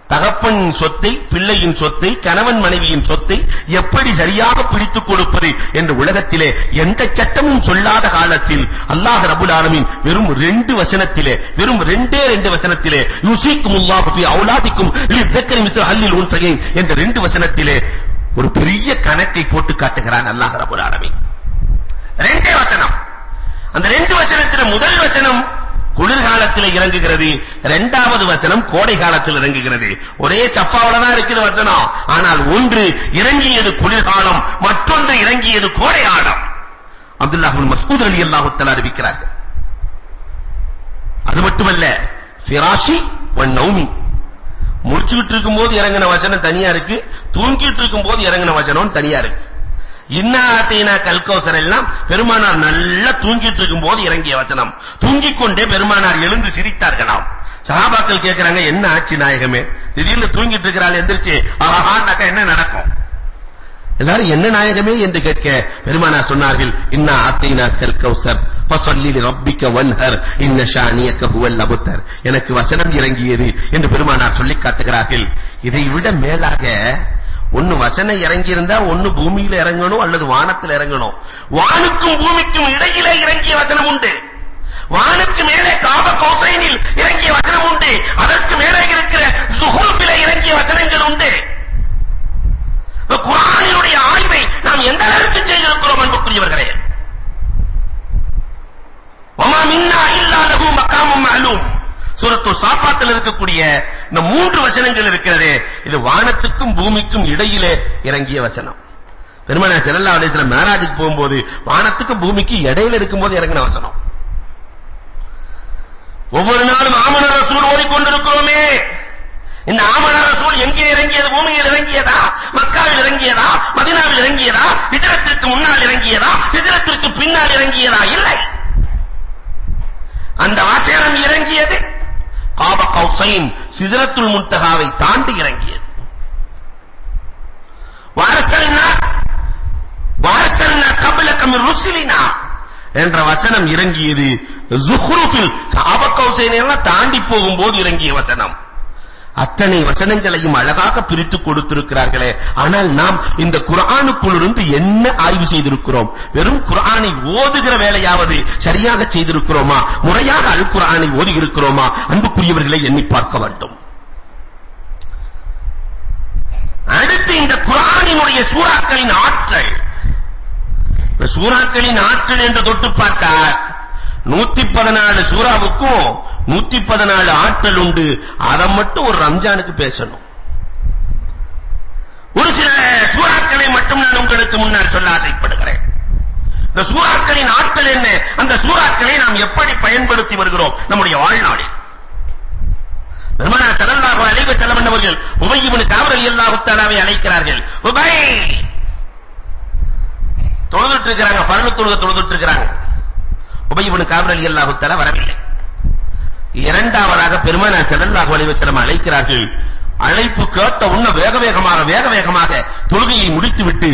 தகப்பன் சொத்தை பிள்ளையின் சொத்தை கணவன் மனைவியின் சொத்தை எப்படி சரியாக பிடித்துக் கொடுப்பது என்று உலகத்திலே எந்த சட்டமும் சொல்லாத காலத்தில் அல்லாஹ் ரபுல் ஆலமீன் வெறும் ரெண்டு வசனத்திலே வெறும் ரெண்டே ரெண்டு வசனத்திலே யுசிக்கும் அல்லாஹ் ஃபி அவுலாதிக்கும் லிதக்கரி மிஸ்ல் அல்லில் என்ற ரெண்டு வசனத்திலே ஒரு பெரிய கணக்கை போட்டு காட்டுகிறான் அல்லாஹ் ரபுல் ஆலமீன். ரெண்டே வசனம். அந்த ரெண்டு வசனத்திலே முதல் வசனம் குளிர்காலத்தில் இறங்குகிறது. இரண்டாவது வசனம் கோடை காலத்தில் இறங்குகிறது. ஒரே சஃபாவுல தான் இருக்குது வசனம். ஆனால் ஒன்று இறங்கியது குளிர்காலம் மற்றொன்று இறங்கியது கோடை காலம் அப்துல்லாஹ் இப்னு மஸ்ஊத் ரலியல்லாஹு தஆலா அறிவிக்கிறார்கள். அது மட்டுமல்ல ஃபிராஷி வன் நௌமி முடிச்சுக்கிட்டு இருக்கும்போது இறங்கின வசனம் தனியா இருக்கு. தூங்கிட்டு இருக்கும்போது இறங்கின வசனம் தனியா இருக்கு. இன்னா கல்கௌசர் எல்லாம் பெருமானார் நல்லா தூங்கிட்டு இருக்கும்போது இறங்கிய வசனம். தூங்கிக் கொண்டே பெருமானார் எழுந்து சிரித்தார்களாம் சஹாபாக்கள் கேக்குறாங்க என்ன ஆட்சி நாயகமே? திடீர்னு தூங்கிட்டு இருக்கிறாள் எந்திரிச்சு ஆஹான்னாக்கா என்ன நடக்கும்? எல்லாரும் என்ன நாயகமே? என்று கேட்க பெருமானார் சொன்னார்கள் இன்னா ஆத்தீனா கல்கௌசர் ஃபஸல்லி லிரப்பிக வன்ஹர் இன்ன ஷானியக ஹுவல் அபுத்தர். எனக்கு வசனம் இறங்கியது என்று பெருமானார் சொல்லி காட்டுகிறார்கள். இதை விட மேலாக ஒன்னு வசனம் இறங்கி இருந்தா ஒன்னு பூமியில இறங்கணும் அல்லது வானத்தில் இறங்கணும். வானுக்கும் பூமிக்கும் இடையிலே இறங்கிய வசனம் உண்டு வானுக்கு மேலே காப கௌசைனில் இறங்கிய வசனம் உண்டு அதற்கு மேலே இருக்கிற சுஹூஃபிலே இறங்கிய வசனங்கள் உண்டு குர்ஆனினுடைய ஆய்வை நாம் எந்த அளவுக்கு செய்திருக்கிறோம் அன்புக்குரியவர்களே வமா மின்னா இல்லா லஹு மகாமும் மஅலூம் சூரத்து சாஃபாத்தில் இருக்கக்கூடிய இந்த மூன்று வசனங்கள் இருக்கிறதே இது வானத்துக்கும் பூமிக்கும் இடையிலே இறங்கிய வசனம். பெருமானார் ஸல்லல்லாஹு அலைஹி வஸல்லம் மேராஜுக்கு போகும்போது வானத்துக்கும் பூமிக்கு இடையில இருக்கும்போது இறங்கின வசனம். ஒவ்வொரு நாளும் ஆமன ரசூல் ஓடிக்கொண்டிருக்கிறோமே. இந்த ஆமன ரசூல் எங்கே இறங்கியது? பூமியில் இறங்கியதா? மக்காவில் இறங்கியதா? மதீனாவில் இறங்கியதா? ஹிஜ்ரத்திற்கு முன்னால் இறங்கியதா? ஹிஜ்ரத்திற்கு பின்னால் இறங்கியதா? இல்லை. அந்த வாசகம் இறங்கியது. காப கௌசைன் சிதரத்துல் முன்தகாவை தாண்டி இறங்கியது. வாரசல்னா வாரசல்னா கபலக மின் ருசுலினா என்ற வசனம் இறங்கியது. ஜுஹ்ருஃபில் காப கௌசைனை எல்லாம் தாண்டி போகும்போது இறங்கிய வசனம். அத்தனை வசனங்களையும் அழகாக பிரித்து கொடுத்திருக்கிறார்களே. ஆனால் நாம் இந்த குர்ஆனுக்குள்ளிருந்து என்ன ஆய்வு செய்திருக்கிறோம்? வெறும் குர்ஆனை ஓதுகிற வேலையாவது சரியாக செய்திருக்கிறோமா? முறையாக அல் குர்ஆனை ஓதி இருக்கிறோமா? அன்புக்குரியவர்களை எண்ணி பார்க்க வேண்டும். அடுத்து இந்த குர்ஆனினுடைய சூறாக்களின் ஆற்றல். இந்த சூறாக்களின் ஆற்றல் என்று தொட்டு பார்த்தால் 114 சூறாவுக்கும் 114 ஆற்றல் உண்டு. அதை மட்டும் ஒரு ரம்ஜானுக்கு பேசணும். ஒரு சில சூறாக்களை மட்டும் நான் உங்களுக்கு முன்னால் சொல்ல ஆசைப்படுகிறேன். இந்த சூறாக்களின் ஆற்றல் என்ன? அந்த சூறாக்களை நாம் எப்படி பயன்படுத்தி வருகிறோம்? நம்முடைய வாழ்நாளில். பெருமானார் ஸல்லல்லாஹு அலைஹி வஸல்லம் அவர்கள் உபை இப்னு கஅப் ரலியல்லாஹு தஆலாவை அழைக்கிறார்கள். உபை! தொழுதுட்டு இருக்காங்க பரலு தொழுக தொழுதுட்டு இருக்காங்க உபை இப்னு கஅப் ரலியல்லாஹு தஆலா வரவில்லை. இரண்டாவதாக பெருமானார் ஸல்லல்லாஹு அலைஹி வஸல்லம் அழைக்கிறார்கள். அழைப்பு கேட்ட உடனே வேக வேகமாக வேக வேகமாக தொழுகையை முடித்துவிட்டு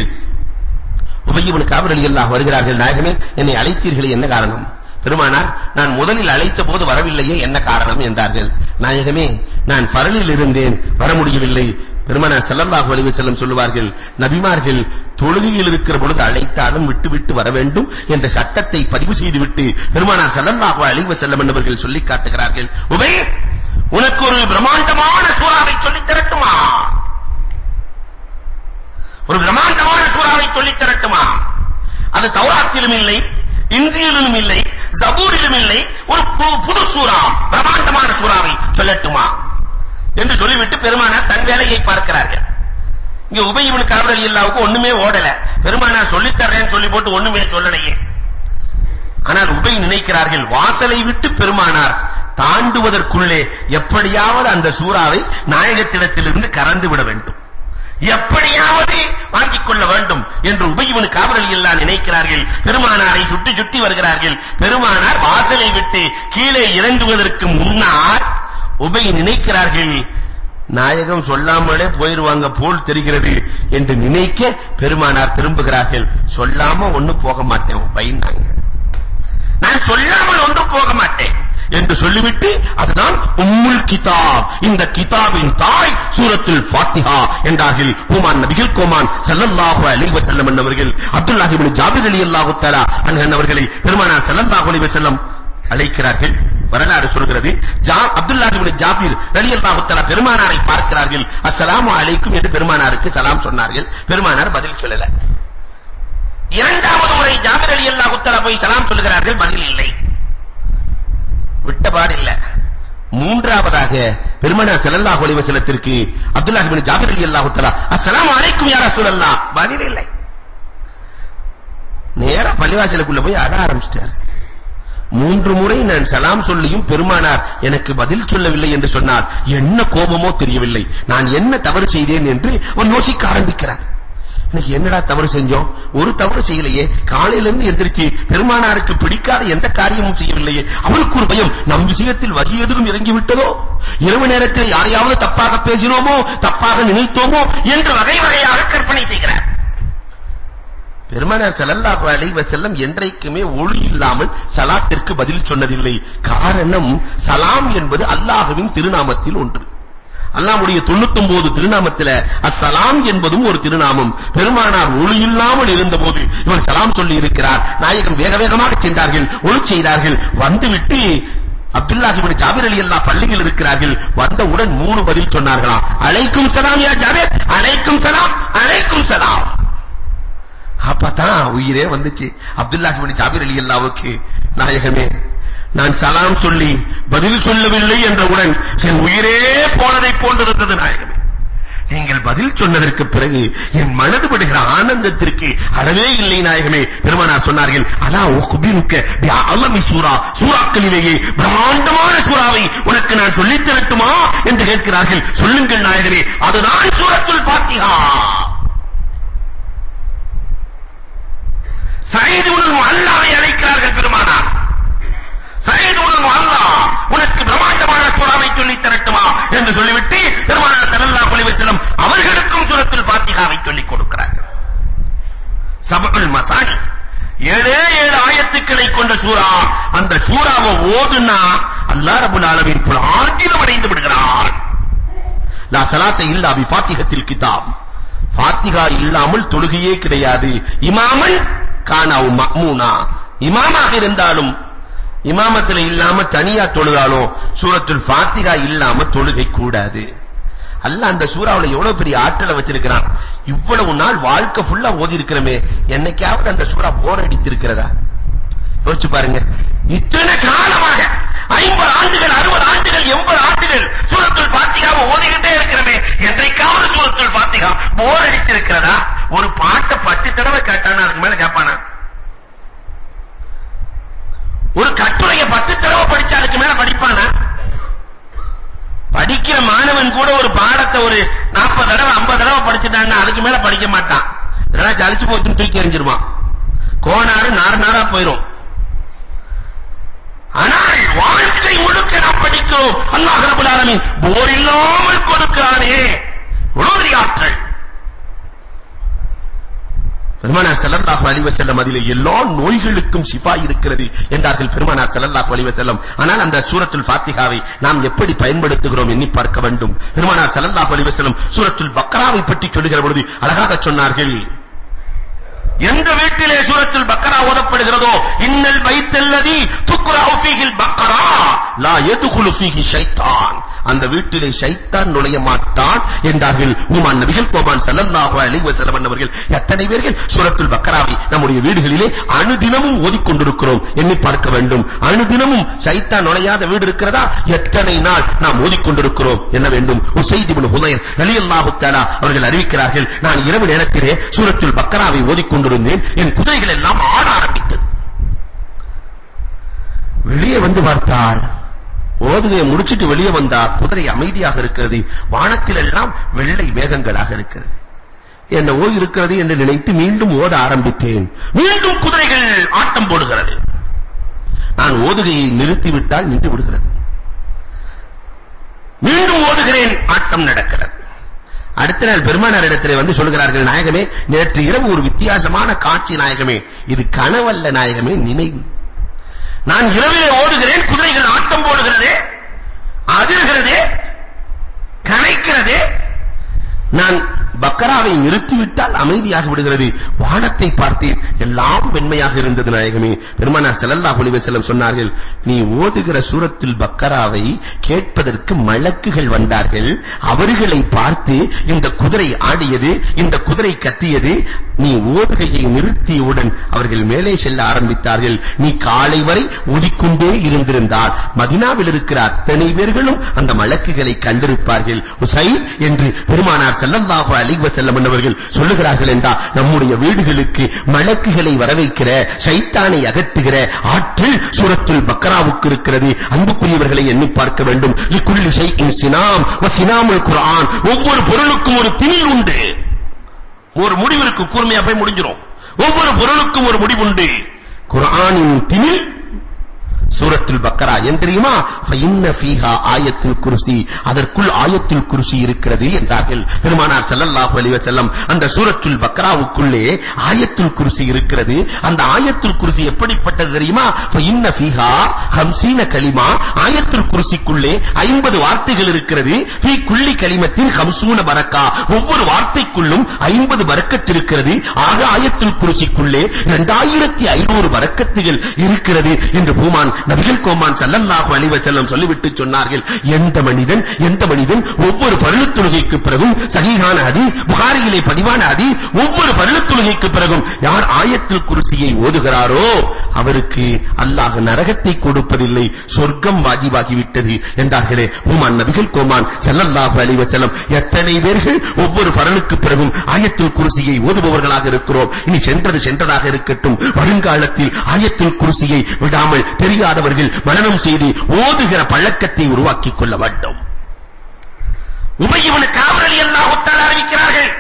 உபை இப்னு கஅப் ரலியல்லாஹு வருகிறார்கள். நாயகமே என்னை அழைத்தீர்களே என்ன காரணம்? பெருமானார் நான் முதலில் அழைத்த போது வரவில்லையே என்ன காரணம்? என்றார்கள். நாயகமே நான் பரலில் இருந்தேன். வர முடியவில்லை. பெருமானார் ஸல்லல்லாஹு அலைஹி வஸல்லம் சொல்லுவார்கள் நபிமார்கள் தொழுகையில் இருக்கிற பொழுது அழைத்தாலும் விட்டு விட்டு வர வேண்டும் என்ற சட்டத்தை பதிவு செய்துவிட்டு பெருமானார் ஸல்லல்லாஹு அலைஹி வஸல்லம் என்பவர்கள் சொல்லி காட்டுகிறார்கள். உபை உனக்கு ஒரு பிரம்மாண்டமான சூறாவை சொல்லி தரட்டுமா? ஒரு பிரம்மாண்டமான சூறாவை சொல்லி தரட்டுமா? அது தௌராத்திலும் இல்லை இன்றியிலும் இல்லை ஜபூரிலும் இல்லை ஒரு புது சூறா பிரமாண்டமான சூறாவை சொல்லட்டுமா? என்று சொல்லிவிட்டு பெருமானார் தன் வேலையை பார்க்கிறார்கள். இங்க உபை இப்னு கஅப் ரலியல்லாஹுக்கு ஒண்ணுமே ஓடல. பெருமானார் சொல்லி தரேன்னு சொல்லி போட்டு ஒண்ணுமே சொல்லலையே. ஆனால் உபை நினைக்கிறார்கள் வாசலை விட்டு பெருமானார் தாண்டுவதற்குள்ளே எப்படியாவது அந்த சூறாவை நாயகத்திடத்திலிருந்து கறந்து விட வேண்டும். எப்படியாவது வாங்கிக் கொள்ள வேண்டும் என்று உபயிவனு காவலி எல்லாம் நினைக்கிறார்கள். பெருமானாரை சுட்டி சுட்டி வருகிறார்கள். பெருமானார் வாசலை விட்டு கீழே இறங்குவதற்கு முன்னால் உபை நினைக்கிறார்கள். நாயகம் சொல்லாமலே போயிருவாங்க போல் தெரிகிறது என்று நினைக்க பெருமானார் திரும்புகிறார்கள். சொல்லாம ஒண்ணு போக மாட்டேன் பயந்தாங்க. நான் சொல்லாமல் ஒன்று போக மாட்டேன். என்று சொல்லிவிட்டு அதுதான் உம்முல் கிதாப். இந்த கிதாபின் தாய் சூரத்துல் ஃபாத்திஹா என்றார்கள் ஹுமான் நபிகள் கோமான் ஸல்லல்லாஹு அலைஹி வஸல்லம் என்பவர்கள். அப்துல்லாஹ் இப்னு ஜாபிர் ரலியல்லாஹு தஆலா அன்ஹு அவர்களை பெருமானார் ஸல்லல்லாஹு அலைஹி வஸல்லம் அழைக்கிறார்கள். வரலாறு சொல்கிறது. ஜா அப்துல்லாஹ் இப்னு ஜாபிர் ரலியல்லாஹு தஆலா பெருமானாரை பார்க்கிறார்கள். அஸ்ஸலாமு அலைக்கும் என்று பெருமானாருக்கு சலாம் சொன்னார்கள். பெருமானார் பதில் சொல்லல. இரண்டாவது முறை ஜாபிர் ரலியல்லாஹு தஆலா போய் சலாம் சொல்கிறார்கள் பதில் இல்லை. விட்ட பாடில்ல. மூன்றாவதாக பெருமானார் ஸல்லல்லாஹு அலைஹி வஸல்லத்திற்கு அப்துல்லாஹ் இப்னு ஜாபிர் ரலியல்லாஹு தஆலா அஸ்ஸலாமு அலைக்கும் யா ரசூலல்லாஹ். பதில் இல்லை. நேரா பள்ளிவாசலுக்குள்ள போய் அழ ஆரம்பிச்சிட்டார். மூன்று முறை நான் சலாம் சொல்லியும் பெருமானார் எனக்கு பதில் சொல்லவில்லை என்று சொன்னார் என்ன கோபமோ தெரியவில்லை. நான் என்ன தவறு செய்தேன் என்று அவர் யோசிக்க ஆரம்பிக்கிறார் இன்னைக்கு என்னடா தவறு செஞ்சோம்? ஒரு தவறு செய்யலையே. காலையில இருந்து எந்திரிச்சு பெருமானாருக்கு பிடிக்காத எந்த காரியமும் செய்யவில்லையே. அவருக்கு ஒரு பயம் நம் விஷயத்தில் வகி எதுவும் இறங்கி விட்டதோ இரவு நேரத்தில் யாரையாவது தப்பாக பேசினோமோ? தப்பாக நினைத்தோமோ? என்று வகை வகையாக கற்பனை செய்கிறார். பெருமானார் ஸல்லல்லாஹு அலைஹி வஸல்லம் என்றைக்குமே ஒளி இல்லாமல் சலாத்திற்கு பதில் சொன்னதில்லை. காரணம் சலாம் என்பது அல்லாஹ்வின் திருநாமத்தில் ஒன்று. அல்லாஹ்வுடைய 99 திருநாமத்தில அஸ்ஸலாம் என்பதும் ஒரு திருநாமம். பெருமானார் ஒளி இல்லாமல் இருந்தபோது இவன் சலாம் சொல்லி இருக்கிறார் நாயகம் வேக வேகமாக சென்றார்கள் ஒளி செய்தார்கள் வந்துவிட்டு அப்துல்லாஹ் இப்னு ஜாபிர் ரலியல்லாஹு பள்ளியில் இருக்கிறார்கள். வந்தவுடன் மூணு பதில் சொன்னார்களாம். அலைக்கும் சலாம் யா ஜாபிர் அலைக்கும் சலாம் அலைக்கும் சலாம். அப்பதான் உயிரே வந்துச்சு. அப்துல்லாஹ் இப்னு ஜாபிர் ரலியல்லாஹுக்கு நாயகமே. நான் சலாம் சொல்லி பதில் சொல்லவில்லை என்றவுடன் என் உயிரே போனதை போன்றிருந்தது நாயகமே. நீங்கள் பதில் சொன்னதற்கு பிறகு என் மனது படுகிற ஆனந்தத்திற்கு அளவே இல்லை நாயகமே. பெருமானார் சொன்னார்கள் அலா உக்பிருக்க பிஅலமி சூரா? சூறாக்களிலேயே பிரம்மாண்டமான சூறாவை உனக்கு நான் சொல்லித் தரட்டுமா? என்று கேட்கிறார்கள். சொல்லுங்கள் நாயகமே அதுதான் சூரத்துல் ஃபாத்திஹா. சயீது உனக்கு அல்லாஹ்வை அழைக்கிறார்கள் பெருமானார் உனக்கு பிரம்மாண்டமான சூறாவை சொல்லி தரட்டுமா என்று சொல்லிவிட்டு பெருமானார் ஸல்லல்லாஹு அலைஹி வஸல்லம் அவர்களுக்கும் சூரத்துல் ஃபாத்திஹாவை சொல்லிக் கொடுக்கிறார்கள். சபுல் மசானி. ஏழே ஏழு ஆயத்துக்களை கொண்ட சூரா அந்த சூறாவை ஓதுனா அல்லாஹ் ரப்பல் ஆலமீன் புலாண்டிதம் அடைந்து விடுகிறான். லா சலாத்த இல்லா பி ஃபாத்திஹத்தில் கிதாப். ஃபாத்திஹா இல்லாமல் தொழுகையே கிடையாது. இமாமன் கானாவு மஅமூனா. இமாமாக இருந்தாலும் இமாமத்துல இல்லாம தனியா தொழுதாலும் சூரத்துல் ஃபாத்திகா இல்லாம தொழுகை கூடாது. அல்லாஹ் அந்த சூறாவுல எவ்வளவு பெரிய ஆற்றலை வச்சிருக்கிறான். இவ்வளவு நாள் வாழ்க்கை ஃபுல்லா ஓதி இருக்கிறமே என்னைக்காவது அந்த சூறா போர் அடித்திருக்கிறதா? யோசிச்சு பாருங்க. இத்தனை காலமாக 50 ஆண்டுகள் 60 ஆண்டுகள் 80 ஆண்டுகள் சூரத்துல் ஃபாத்திஹாவை ஓதிக்கிட்டே இருக்கிறமே என்றைக்காவது சூரத்துல் பாத்திகா போர் அடித்திருக்கிறதா? ஒரு பாட்டை பத்து தடவை கேட்டானா அதுக்கு மேல கேட்பானா? ஒரு கட்டுரையை பத்து தடவை படிச்சா அதுக்கு மேல படிப்பானா? படிக்கிற மாணவன் கூட ஒரு பாடத்தை ஒரு 40 தடவை 50 தடவை படிச்சிட்டான்னா அதுக்கு மேல படிக்க மாட்டான். இதெல்லாம் சலிச்சு போச்சு தூக்கி எறிஞ்சிருவான். கோணாறு நார் நாரா போயிடும் ஆனால் வாழ்க்கை முழுக்க நாம் படிக்கிறோம். அல்லாஹ் ரபுல் ஆலமீன் போர் இல்லாமல் கொடுக்கிறானே. உணவு ஆற்றல். பெருமானார் ஸல்லல்லாஹு அலைஹி வஸல்லம் அதிலே எல்லா நோய்களுக்கும் ஷிஃபா இருக்கிறது என்றார்கள் பெருமானார் ஸல்லல்லாஹு அலைஹி வஸல்லம். ஆனால் அந்த சூரத்துல் ஃபாத்திஹாவை நாம் எப்படி பயன்படுத்துகிறோம் எண்ணி பார்க்க வேண்டும். பெருமானார் ஸல்லல்லாஹு அலைஹி வஸல்லம் சூரத்துல் பக்ராவை பற்றி சொல்லுகிற பொழுது அழகாக சொன்னார்கள். எந்த வீட்டிலே சூரத்துல் பக்ரா ஓதப்படுகிறதோ இன்னல் பைத்தல்லதி துக்ரா ஃபீஹில் பக்ரா லா யதுகுலு ஃபீஹி ஷைத்தான். அந்த வீட்டிலே ஷைத்தான் நுழைய மாட்டான் என்றார்கள். உமான் நபிகள் கோபான் ஸல்லல்லாஹு அலைஹி வஸல்லம் அவர்கள் எத்தனை பேர்கள் சூரத்துல் பக்கராவை நம்முடைய வீடுகளிலே அனுதினமும் ஓதிக்கொண்டிருக்கிறோம்? எண்ணி பார்க்க வேண்டும். அனுதினமும் ஷைத்தான் நுழையாத வீடு இருக்கிறதா? எத்தனை நாள் நாம் ஓதிக்கொண்டிருக்கிறோம் என்ன வேண்டும். உசைத் இப்னு ஹுதைர் ரலியல்லாஹு தஆலா அவர்கள் அறிவிக்கிறார்கள் நான் இரவு நேரத்திலே சூரத்துல் பக்கராவை ஓதிக்கொண்டிருந்தேன். என் குதிரைகள் எல்லாம் ஆட ஆரம்பித்தது. வெளியே வந்து பார்த்தால் ஓதுகையை முடிச்சிட்டு வெளியே வந்தா குதிரை அமைதியாக இருக்கிறது. வானத்தில் எல்லாம் வெள்ளை மேகங்களாக இருக்கிறது. என்ன ஓய் இருக்கிறது என்று நினைத்து மீண்டும் ஓட ஆரம்பித்தேன். மீண்டும் குதிரைகள் ஆட்டம் போடுகிறது. நான் ஓதுகையை நிறுத்திவிட்டால் நின்று விடுகிறது. மீண்டும் ஓடுகிறேன் ஆட்டம் நடக்கிறது. அடுத்த நாள் பெருமானார் இடத்திலே வந்து சொல்கிறார்கள் நாயகமே நேற்று இரவு ஒரு வித்தியாசமான காட்சி நாயகமே. இது கனவல்ல நாயகமே நினைவு. நான் இரவிலே ஓடுகிறேன் குதிரைகள் ஆட்டம் போடுகிறதே அதிர்கிறதே கனைக்கிறதே. நான் பக்கராவை நிறுத்திவிட்டால் அமைதியாக விடுகிறது. வானத்தை பார்த்தேன் எல்லாம் வெண்மையாக இருந்தது நாயகமே. பெருமானார் ஸல்லல்லாஹு அலைஹி வஸல்லம் சொன்னார்கள் நீ ஓதுகிற சூரத்தில் பக்கராவை கேட்பதற்கு மலக்குகள் வந்தார்கள். அவர்களை பார்த்து இந்த குதிரை ஆடியது இந்த குதிரை கத்தியது நீ ஓதுகையை நிறுத்தியவுடன் அவர்கள் மேலே செல்ல ஆரம்பித்தார்கள். நீ காலை வரை ஓதிக்கொண்டே இருந்திருந்தால் மதினாவில் இருக்கிற அத்தனை பேர்களும் அந்த மலக்குகளை கண்டிருப்பார்கள். உசைத் என்று பெருமானார் ஸல்லல்லாஹு அலைஹி வஸல்லம் அவர்கள் சொல்லுகிறார்கள் என்றால் நம்முடைய வீடுகளுக்கு மலக்குகளை வரவைக்கிற சைத்தானை அகற்றுகிற ஆற்றல் சூரத்துல் பக்ராவுக்கு இருக்கிறது. அன்புக்குரியவர்களை எண்ணி பார்க்க வேண்டும். லிக்குல்லி ஷைஇன் சினாம் வ சினாமுல் குர்ஆன். ஒவ்வொரு பொருளுக்கும் ஒரு திமிர் உண்டு. ஒரு முடிவிற்கு கூர்மையா போய் முடிஞ்சிரும். ஒவ்வொரு பொருளுக்கும் ஒரு முடிவுண்டு. குர்ஆனின் திமிர் சூரத்துல் பக்கரா. ஏன் தெரியுமா? ஃபைன்ன ஃபீஹா ஆயத்துல் குர்சி. அதற்குள் ஆயத்துல் குர்சி இருக்கிறது என்றார்கள். பெருமானார் ஸல்லல்லாஹு அலைஹி வஸல்லம் அந்த சூரத்துல் பக்கராவுக்குள்ளே ஆயத்துல் குர்சி இருக்கிறது. அந்த ஆயத்துல் குர்சி எப்படிப்பட்டது தெரியுமா? ஃபைன்ன ஃபீஹா 50 கலிமா. ஆயத்துல் குர்சிக்குள்ளே 50 வார்த்தைகள் இருக்கிறது. ஃபீ குல்லி கலிமத்தின் 50 பரக்கா. ஒவ்வொரு வார்த்தைக்குள்ளும் 50 பரக்கத் இருக்கிறது. ஆக ஆயத்துல் குர்சிக்குள்ளே 2500 பரக்கத்துகள் இருக்கிறது என்று பூமான் நபிகள் கோமான் சல்லல்லாஹு அலைஹி வஸல்லம் சொல்லிவிட்டு சொன்னார்கள் எந்த மனிதன் எந்த மனிதன் ஒவ்வொரு ஃபர்லத் தொழுகைக்கு பிறகும் சஹீஹான ஹதீஸ் புகாரியிலே பதிவான ஹதீஸ் ஒவ்வொரு ஃபர்லத் தொழுகைக்கு பிறகும் யார் ஆயத்துல் குர்சியை ஓதுகிறாரோ அவருக்கு அல்லாஹ் நரகத்தை கொடுப்பதில்லை சொர்க்கம் வாஜிபாகி விட்டது என்றார்களே. உமான் நபிகள் கோமான் சல்லல்லாஹு அலைஹி வஸல்லம் எத்தனை பேர்கள் ஒவ்வொரு ஃபரலுக்கு பிறகும் ஆயத்துல் குர்சியை ஓதுபவர்களாக இருக்கிறோம். இனி சென்றது சென்றதாக இருக்கட்டும். வருங்காலத்தில் ஆயத்துல் குர்சியை விடாமல் இல்லாதவர்கள் மனனம் செய்து ஓதுகிற பழக்கத்தை உருவாக்கிக் கொள்ள வேண்டும். உமையவனு காவலி எல்லாம் ஒத்தால் அறிவிக்கிறார்கள்.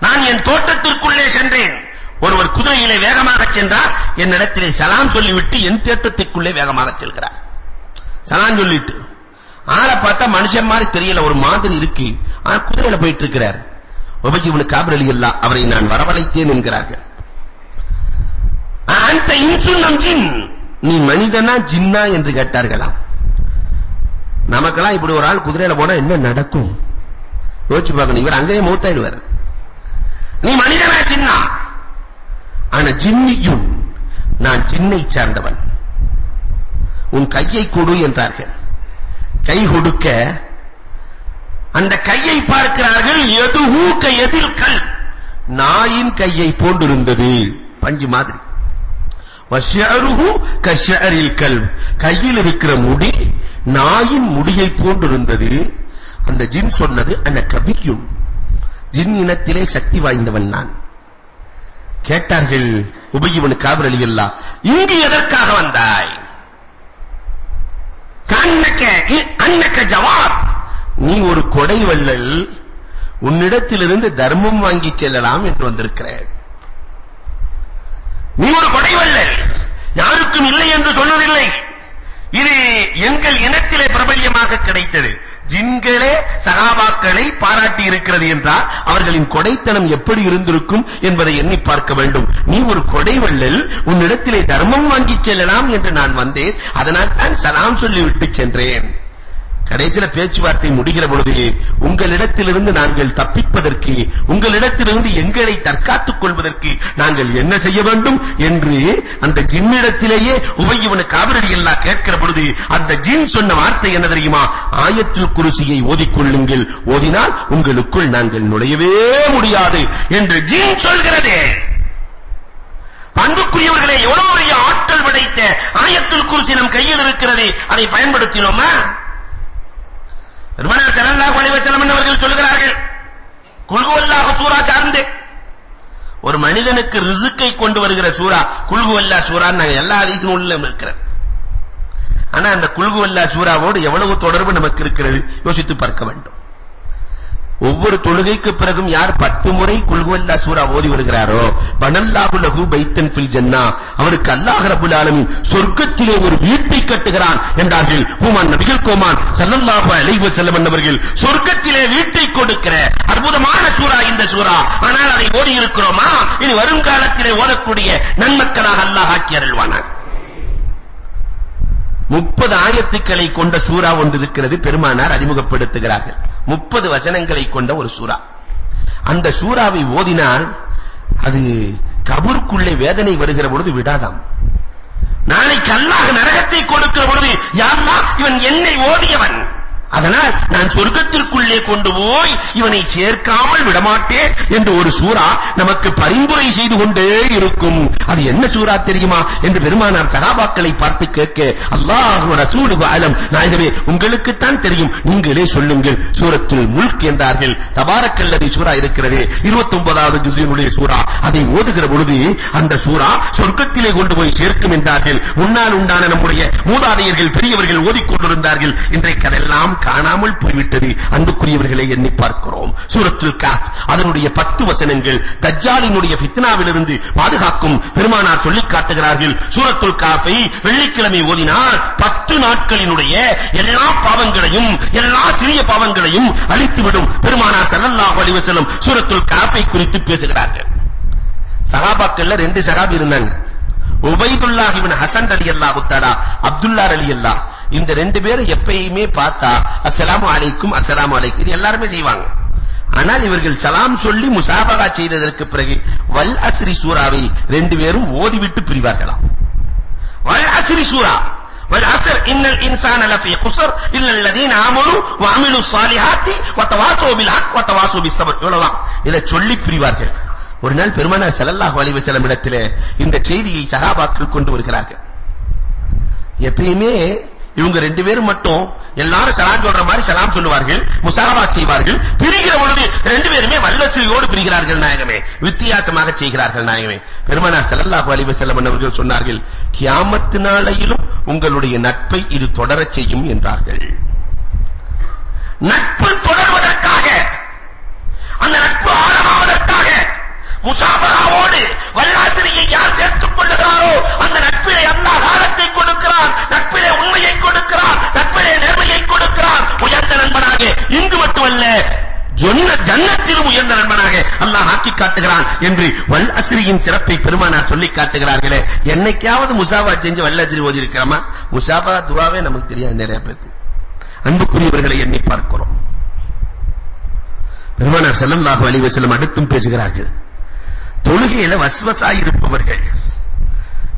நான் என் தோட்டத்திற்குள்ளே சென்றேன். ஒருவர் குதிரையிலே வேகமாக சென்றார். என்னிடத்திலே சலாம் சொல்லிவிட்டு என் தோட்டத்திற்குள்ளே வேகமாக செல்கிறார். சலாம் சொல்லிட்டு ஆளை பார்த்தா மனுஷன் மாதிரி தெரியல ஒரு மாதிரி இருக்கு. ஆனா குதிரையில போயிட்டு இருக்கிறார் உபஜீவனு காபிரலி அல்லா அவரை நான் வரவழைத்தேன் என்கிறார்கள். அந்த இன்சுன்னம் ஜின். நீ மனிதனா ஜின்னா என்று கேட்டார்களாம். நமக்கெல்லாம் இப்படி ஒரு ஆள் குதிரையில போனா என்ன நடக்கும்? யோசிச்சு பார்க்கணும். இவர் அங்கேயே மூத்தாயிடுவார் நீ மனிதனா ஜின்னா? ஆனா ஜின்னியும் நான் ஜின்னை சார்ந்தவன். உன் கையை கொடு என்றார்கள். கை கொடுக்க அந்த கையை பார்க்கிறார்கள். எதுஹூ கையதில் கல். நாயின் கையை போன்றிருந்தது. பஞ்சு மாதிரி. வஷ்யருஹு கஷ்யரில் கல்ப். கையில் இருக்கிற முடி நாயின் முடியை போன்றிருந்தது. அந்த ஜின் சொன்னது அன கபியும் ஜின் இனத்திலே சக்தி வாய்ந்தவன் நான். கேட்டார்கள் உபயிவனு காபர் அலி அல்லா இங்கு எதற்காக வந்தாய்? கண்ணக்க அன்னக்க ஜவாப். நீ ஒரு கொடை வள்ளல் உன்னிடத்திலிருந்து தர்மம் வாங்கி செல்லலாம் என்று வந்திருக்கிறேன். நீ ஒரு கொடை வள்ளல் யாருக்கும் இல்லை என்று சொன்னதில்லை. இது எங்கள் இனத்திலே பிரபல்யமாக கிடைத்தது. ஜின்களே சகாபாக்களை பாராட்டி இருக்கிறது என்றால் அவர்களின் கொடைத்தனம் எப்படி இருந்திருக்கும் என்பதை எண்ணி பார்க்க வேண்டும். நீ ஒரு கொடைவள்ளல் உன்னிடத்திலே தர்மம் வாங்கிச் செல்லலாம் என்று நான் வந்தேன். அதனால் தான் சலாம் சொல்லி விட்டு சென்றேன். கடைசியில பேச்சுவார்த்தை முடிகிற பொழுது உங்களிடத்திலிருந்து நாங்கள் தப்பிப்பதற்கு உங்களிடத்திலிருந்து எங்களை தற்காத்துக் கொள்வதற்கு நாங்கள் என்ன செய்ய வேண்டும் என்று அந்த ஜின்னிடத்திலேயே உபயவன காவிரடி எல்லாம் கேட்கிற பொழுது அந்த ஜின் சொன்ன வார்த்தை என்ன தெரியுமா? ஆயத்தில் குருசியை ஓதிக்கொள்ளுங்கள். ஓதினால் உங்களுக்குள் நாங்கள் நுழையவே முடியாது என்று ஜீன் சொல்கிறதே. அன்புக்குரியவர்களே எவ்வளவு பெரிய ஆற்றல் படைத்த ஆயத்தில் குருசி நம் கையில் இருக்கிறது அதை பயன்படுத்தினோமா? பெருமானார் ஸல்லல்லாஹு அலைஹி வஸல்லம் அவர்கள் சொல்கிறார்கள் குல்ஹுவல்லாஹு சூரா சார்ந்து. ஒரு மனிதனுக்கு ரிசுக்கை கொண்டு வருகிற சூரா குழுகுவல்லா சூரான்னு நாங்க எல்லா ஹதீஸும் உள்ள இருக்கிறது. ஆனா அந்த குல்ஹுவல்லா சூராவோடு எவ்வளவு தொடர்பு நமக்கு இருக்கிறது? யோசித்து பார்க்க வேண்டும். ஒவ்வொரு தொழுகைக்கு பிறகும் யார் பத்து முறை குல்ஹுவல்லா சூரா ஓதி வருகிறாரோ? பனல்லாஹு லஹு பைத்தன் ஃபில் ஜன்னா. அவருக்கு அல்லாஹ் ரப்பல் ஆலமீன் சொர்க்கத்திலே ஒரு வீட்டை கட்டுகிறான் என்றார்கள். ஹுமான் நபிகள் கோமான் ஸல்லல்லாஹு அலைஹி வஸல்லம் அவர்கள் சொர்க்கத்திலே வீட்டை கொடுக்கிற அற்புதமான சூரா இந்த சூரா ஆனால் அதை ஓதி இருக்கிறோமா இனி வருங்காலத்திலே ஓதக்கூடிய நன்மக்களாக அல்லாஹ் ஆக்கி அருள்வானாக. முப்பது ஆயத்துக்களை கொண்ட சூரா ஒன்று இருக்கிறது பெருமானார் அறிமுகப்படுத்துகிறார்கள். முப்பது வசனங்களை கொண்ட ஒரு சூரா அந்த சூறாவை ஓதினால் அது கபூருக்குள்ளே வேதனை வருகிற பொழுது விடாதாம். நாளைக்கு அல்லாஹ் நரகத்தை கொடுக்கிற பொழுது யாரா இவன் என்னை ஓதியவன். அதனால் நான் சொர்க்கத்திற்குள்ளே கொண்டு போய் இவனை சேர்க்காமல் விடமாட்டேன் என்று ஒரு சூரா நமக்கு பரிந்துரை செய்து கொண்டே இருக்கும். அது என்ன சூரா தெரியுமா? என்று பெருமானார் சகாபாக்களை பார்த்து கேட்க அல்லாஹ் ரசூலுஹு அலம். நாயகமே உங்களுக்கு தான் தெரியும். நீங்களே சொல்லுங்கள். சூரத்துல் முல்க் என்றார்கள். தபாரக்கல்லதி சூரா இருக்கிறது. 29வது ஜுஸினுடைய சூரா அதை ஓதுகிற பொழுது அந்த சூரா சொர்க்கத்திலே கொண்டு போய் சேர்க்கும் என்றார்கள். முன்னால் உண்டான நம்முடைய மூதாதையர்கள் பெரியவர்கள் ஓதிக்கொண்டிருந்தார்கள். இன்றைக்கு அதெல்லாம் காணாமல் போய்விட்டது அன்புக்குரியவர்களை எண்ணி பார்க்கிறோம். சூரத்துல் கஹ் அதனுடைய பத்து வசனங்கள் தஜ்ஜாலினுடைய ஃபித்னாவிலிருந்து பாதுகாக்கும் பெருமானார் சொல்லிக் காட்டுகிறார்கள். சூரத்துல் கஹ்வை வெள்ளிக்கிழமை ஓதினால் பத்து நாட்களினுடைய எல்லா பாவங்களையும் எல்லா சிறிய பாவங்களையும் அழித்துவிடும் பெருமானார் ஸல்லல்லாஹு அலைஹி வஸல்லம் சூரத்துல் கஹ்வை குறித்து பேசுகிறார்கள். சஹாபாக்கள்ல ரெண்டு சஹாபி இருந்தாங்க. உபைதுல்லாஹ் இப்னு ஹசன் ரலியல்லாஹு தஆலா அப்துல்லா ரலியல்லாஹ் இந்த ரெண்டு பேரும் எப்பயுமே பார்த்தா அஸ்ஸலாமு அலைக்கும் அஸ்ஸலாமு அலைக்கும். இது எல்லாருமே செய்வாங்க. ஆனால் இவர்கள் சலாம் சொல்லி முசாபகா செய்ததற்கு பிறகு வல் அஸ்ரி சூராவை ரெண்டு பேரும் ஓதிவிட்டு பிரிவார்களாம். வல் அஸ்ரி சூரா வல் அஸ்ர் இன்னல் இன்சான லஃபீ குஸ்ர் இல்லல் லதீன ஆமனு வ அமிலு ஸாலிஹாத்தி வ தவாஸூ பில் ஹக் வ தவாஸூ பிஸ் சப்ர் இவ்வளவுதான். இத சொல்லி பிரிவார்கள். ஒரு நாள் பெருமானார் ஸல்லல்லாஹு அலைஹி வஸல்லம் இடத்திலே இந்த செய்தியை சஹாபாக்கள் கொண்டு வருகிறார்கள். எப்பயுமே இவங்க ரெண்டு பேரும் மட்டும் எல்லாரும் சலாம் சொல்ற மாதிரி சலாம் சொல்லுவார்கள் முசாரபா செய்வார்கள் பிரிகிற பொழுது ரெண்டு பேருமே வல்லசியோடு பிரிகிறார்கள் நாயகமே. வித்தியாசமாக செய்கிறார்கள் நாயகமே. பெருமானார் ஸல்லல்லாஹு அலைஹி வஸல்லம் அவர்கள் சொன்னார்கள் கியாமத் நாளையிலும் உங்களுடைய நட்பை இது தொடரச் செய்யும் என்றார்கள். நட்பு தொடர்வதற்காக ஆக்கி காட்டுகிறான் என்று வல் அஸ்ரியின் சிறப்பை பெருமானார் சொல்லி காட்டுகிறார்களே. என்னைக்காவது முசாபா செஞ்சு வல் அஸ்ரி ஓதி இருக்கிறோமா முசாபா துவாவே நமக்கு தெரியாது நிறைய பேருக்கு. அன்புக்குரியவர்களை எண்ணி பார்க்கிறோம். பெருமானார் ஸல்லல்லாஹு அலைஹி வஸல்லம் அடுத்தும் பேசுகிறார்கள். தொழுகையில வஸ்வசா இருப்பவர்கள்.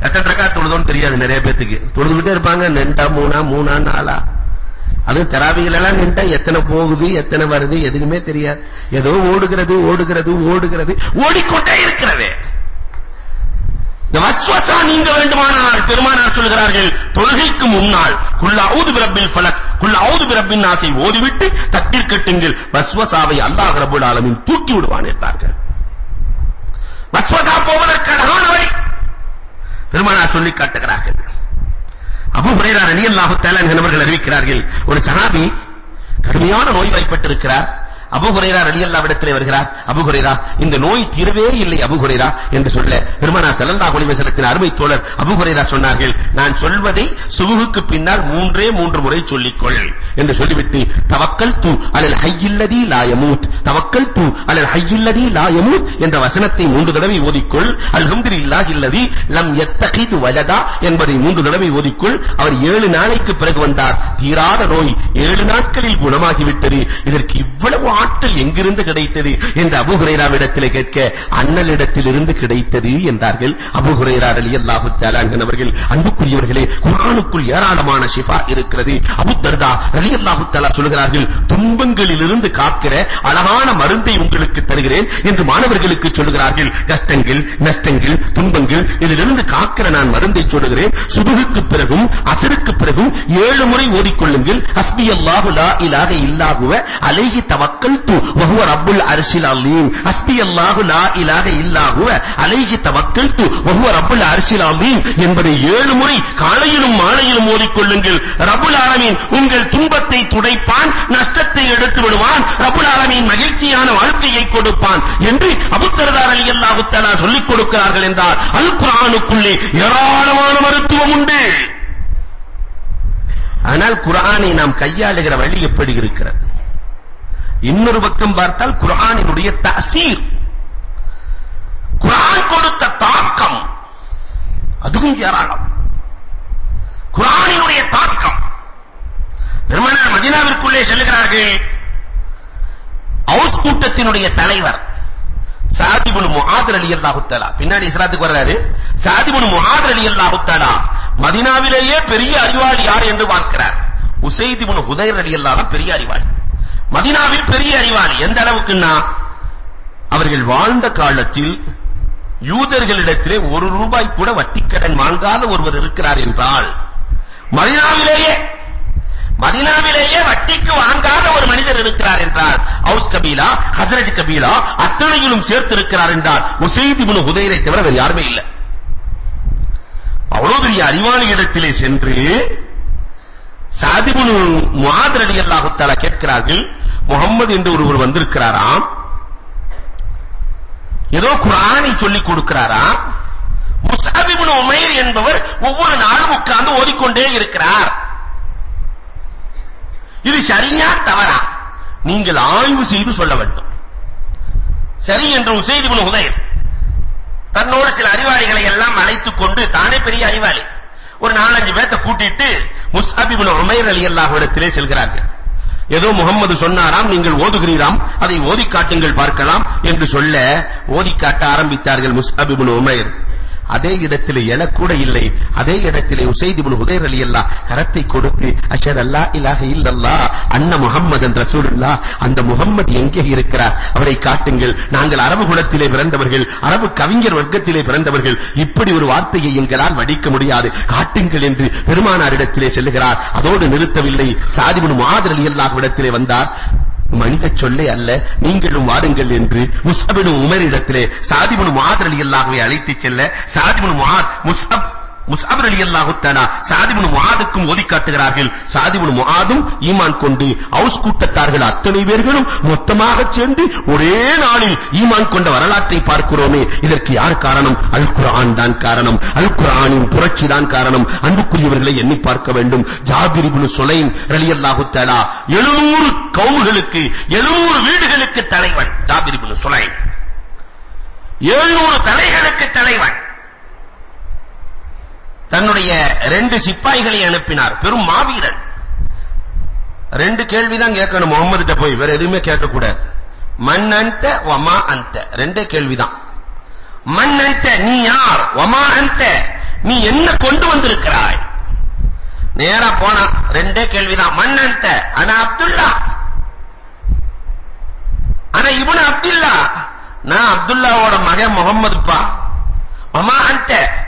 எத்தனை ரக்கா தொழுதோன்னு தெரியாது நிறைய பேத்துக்கு. தொழுதுகிட்டே இருப்பாங்க ரெண்டா மூணா மூணா நாலா. அது தராவிகள் எல்லாம் நின்றா எத்தனை போகுது எத்தனை வருது எதுக்குமே தெரியாது. ஏதோ ஓடுகிறது ஓடுகிறது ஓடுகிறது. ஓடிக்கொண்டே இருக்கிறது. இந்த வஸ்வசா நீங்க வேண்டுமானால் பெருமானார் சொல்கிறார்கள் தொழுகைக்கு முன்னால் குல் அஊது பிரப்பில் ஃபலக் குல் அஊது பிரப்பின் நாசை ஓதிவிட்டு தட்டில் கட்டுங்கள். வஸ்வசாவை அல்லாஹ் ரப்பல் ஆலமீன் தூக்கி விடுவான் என்றார்கள் வஸ்வசா போவதற்கு அழகான வழி. பெருமானார் சொல்லி காட்டுகிறார்கள். அபூ ஹுரைரா ரலியல்லாஹு தஆலா அவர்கள் அறிவிக்கிறார்கள் ஒரு சஹாபி கடுமையான நோய்வாய்ப்பட்டிருக்கிறார். அபுஹுரைரா ரலியல்லாஹு இடத்திலே வருகிறார். அபுஹுரைரா இந்த நோய் தீரவே இல்லை அபுஹுரைரா என்று சொல்ல பெருமானா ஸல்லல்லாஹு அலைஹி வஸல்லத்தின் அருமை தோழர் அபுஹுரைரா சொன்னார்கள் நான் சொல்வதை சுபுகுக்கு பின்னால் மூன்றே மூன்று முறை சொல்லிக்கொள் என்று சொல்லிவிட்டு தவக்கல்து அலல் ஹய்யில்லதி லா யமூத் தவக்கல்து அலல் ஹய்யில்லதி லா யமூத் என்ற வசனத்தை மூன்று தடவை ஓதிக்கொள் அல்ஹம்துலில்லாஹி அல்லதி லம் யத்தகிது வலதா என்பதை மூன்று தடவை ஓதிக்கொள் அவர் ஏழு நாளைக்கு பிறகு வந்தார். தீராத நோய் ஏழு நாட்களில் குணமாகிவிட்டது. இதற்கு இவ்வளவு ஆற்றல் எங்கிருந்து கிடைத்தது என்று அபூ ஹுரைராவிடத்திலே கேட்க அண்ணலிடத்திலிருந்து கிடைத்தது என்றார்கள். அபூ ஹுரைரா ரலியல்லாஹு தஆலா அவர்கள் அன்புக்குரியவர்களே குர்ஆனுக்குள் ஏராளமான ஷிஃபா இருக்கிறது. அபூ தர்தா ரலியல்லாஹு தஆலா சொல்கிறார்கள் துன்பங்களிலிருந்து காக்கிற அழகான மருந்தை உங்களுக்கு தருகிறேன் என்று மாணவர்களுக்கு சொல்கிறார்கள் கஷ்டங்கள் நஷ்டங்கள் துன்பங்கள் இதிலிருந்து காக்கிற நான் மருந்தை சொல்கிறேன் சுபுகுக்கு பிறகும் அசருக்கு பிறகும் ஏழு முறை ஓதிக்கொள்ளுங்கள். ஹஸ்பி அல்லாஹு லா இலாக இல்லாஹுவ அலைஹி தவக்கல்து வ ஹுவ ரப்புல் அர்ஷில் அலீம். ஹஸ்பி அல்லாஹு லா இலாக இல்லாஹுவ அலைஹி தவக்கல்து வ ரப்புல் அர்ஷில் அலீம் என்பதை ஏழு முறை காலையிலும் மாலையிலும் ஓதிக்கொள்ளுங்கள். ரப்புல் ஆலமீன் உங்கள் துன்பத்தை துடைப்பான் நஷ்டத்தை எடுத்து விடுவான். ரப்புல் ஆலமீன் மகிழ்ச்சியான வாழ்க்கையை கொடுப்பான் என்று அபூ ரலியல்லாஹு தஆலா சொல்லிக் கொடுக்கிறார்கள் என்றால் அல் குர்ஆனுக்குள்ளே ஏராளமான மருத்துவம் உண்டு. ஆனால் குர்ஆனை நாம் கையாளுகிற வழி எப்படி இருக்கிறது? இன்னொரு பக்கம் பார்த்தால் குர்ஆனினுடைய தஅசீர் குர்ஆன் கொடுத்த தாக்கம். அதுவும் ஏராளம். குர்ஆனினுடைய தாக்கம். பெருமானார் மதீனாவிற்குள்ளே செல்கிறார்கள் அவுஸ் கூட்டத்தினுடைய தலைவர் சாதிபுல் முஆத் ரலியல்லாஹு தஆலா. பின்னாடி இஸ்லாத்துக்கு வர்றாரு. சாதிபுல் முஆத் ரலியல்லாஹு தஆலா. மதீனாவிலேயே பெரிய அறிவாளி யார் என்று பார்க்கிறார். உசைத் இப்னு ஹுதைர் ரலியல்லாஹு பெரிய அறிவாளி. மதீனாவில் பெரிய அறிவாளி. எந்த அளவுக்குன்னா? அவர்கள் வாழ்ந்த காலத்தில் யூதர்களிடத்திலே ஒரு ரூபாய் கூட வட்டிக்கடன் வாங்காத ஒருவர் இருக்கிறார் என்றால் மதீனாவிலேயே மதினாவிலேயே வட்டிக்கு வாங்காத ஒரு மனிதர் இருக்கிறார் என்றால் ஹவுஸ் கபீலா ஹஸ்ரஜ் கபீலா அத்தனையிலும் சேர்த்து இருக்கிறார் என்றால் உசைத் இப்னு ஹுதைரை தவிர வேறு யாருமே இல்லை. அவ்வளவு பெரிய அறிவாளி இடத்திலே சென்று சாதிபுனு முஆத் ரலியல்லாஹு தஆலா கேட்கிறார்கள் முகமது என்று ஒருவர் வந்திருக்கிறாராம் ஏதோ குர்ஆனை சொல்லிக் கொடுக்கிறாரா? முஸ்அப் இப்னு உமைர் என்பவர் ஒவ்வொரு நாளும் உட்கார்ந்து ஓதிக்கொண்டே இருக்கிறார் இது சரியா தவறா நீங்கள் ஆய்வு செய்து சொல்ல வேண்டும். சரி என்று உசைத் இப்னு ஹுதைர் தன்னோடு சில அறிவாளிகளை எல்லாம் அழைத்துக் கொண்டு தானே பெரிய அறிவாளி. ஒரு நாலஞ்சு பேர்த்த கூட்டிட்டு முஸ்அப் இப்னு உமைர் ரலியல்லாஹு இடத்திலே செல்கிறார்கள். ஏதோ முகமது சொன்னாராம் நீங்கள் ஓதுகிறீராம் அதை ஓதி காட்டுங்கள் பார்க்கலாம் என்று சொல்ல ஓதி காட்ட ஆரம்பித்தார்கள் முஸ்அப் இப்னு உமைர். அதே இடத்திலே எழக்கூட இல்லை. அதே இடத்திலே உசைத் இப்னு ஹுதைர் ரலியல்லாஹ் கரத்தை கொடுத்து அஷஹது அல்லா இலாஹ இல்லல்லாஹ் அன்ன முஹம்மதன் ரசூலுல்லாஹ். அந்த முஹம்மது எங்கே இருக்கிறார்? அவரை காட்டுங்கள். நாங்கள் அரபு குலத்திலே பிறந்தவர்கள் அரபு கவிஞர் வர்க்கத்திலே பிறந்தவர்கள். இப்படி ஒரு வார்த்தையை எங்களால் வடிக்க முடியாது. காட்டுங்கள் என்று பெருமானாரிடத்திலே செல்லுகிறார். அதோடு நிறுத்தவில்லை. சாதிபுன் முஆத் அல்லாஹ் இடத்திலே வந்தார். மனித சொல்லே அல்ல நீங்களும் வாருங்கள் என்று முஸ்அப் உமரிடத்திலே சாதிபுன் முஆத் ரலியல்லாஹுவை அழைத்துச் செல்ல சாதிபுன் முஆத் முஸ்அப் முஸ்அப் ரலியல்லாஹு தஆலா சாத் இப்னு முஆதுக்கும் ஓதி காட்டுகிறார்கள். சாத் இப்னு முஆதும் ஈமான் கொண்டு அவுஸ் கூட்டத்தார்கள் அத்தனை பேர்களும் மொத்தமாக சேர்ந்து ஒரே நாளில் ஈமான் கொண்ட வரலாற்றை பார்க்கிறோமே. இதற்கு யார் காரணம்? அல் குர்ஆன் தான் காரணம். அல் குர்ஆனின் புரட்சி தான் காரணம். அன்புக்குரியவர்களை எண்ணி பார்க்க வேண்டும். ஜாபிர் இப்னு சுலைம் ரலியல்லாஹு தஆலா 700 கவுமுகளுக்கு 700 வீடுகளுக்கு தலைவன் ஜாபிர் இப்னு சுலைம் 700 தலைகளுக்கு தலைவன். தன்னுடைய ரெண்டு சிப்பாய்களை அனுப்பினார். பெரும் மாவீரன். ரெண்டு கேள்விதான் கேட்கணும். முகமது போய். வேற எதுவுமே கேட்க கூடாது மன் அந்த வமா அந்த ரெண்டே கேள்விதான். மன் அந்த நீ யார்? வமா அந்த நீ என்ன கொண்டு வந்திருக்கிறாய்? நேரா போனா. ரெண்டே கேள்விதான். மன் அன்த அனா அப்துல்லா. ஆனா இப்னு அப்துல்லா. நான் அப்துல்லாவோட மகன் முகம்மதுப்பா. வமா அந்த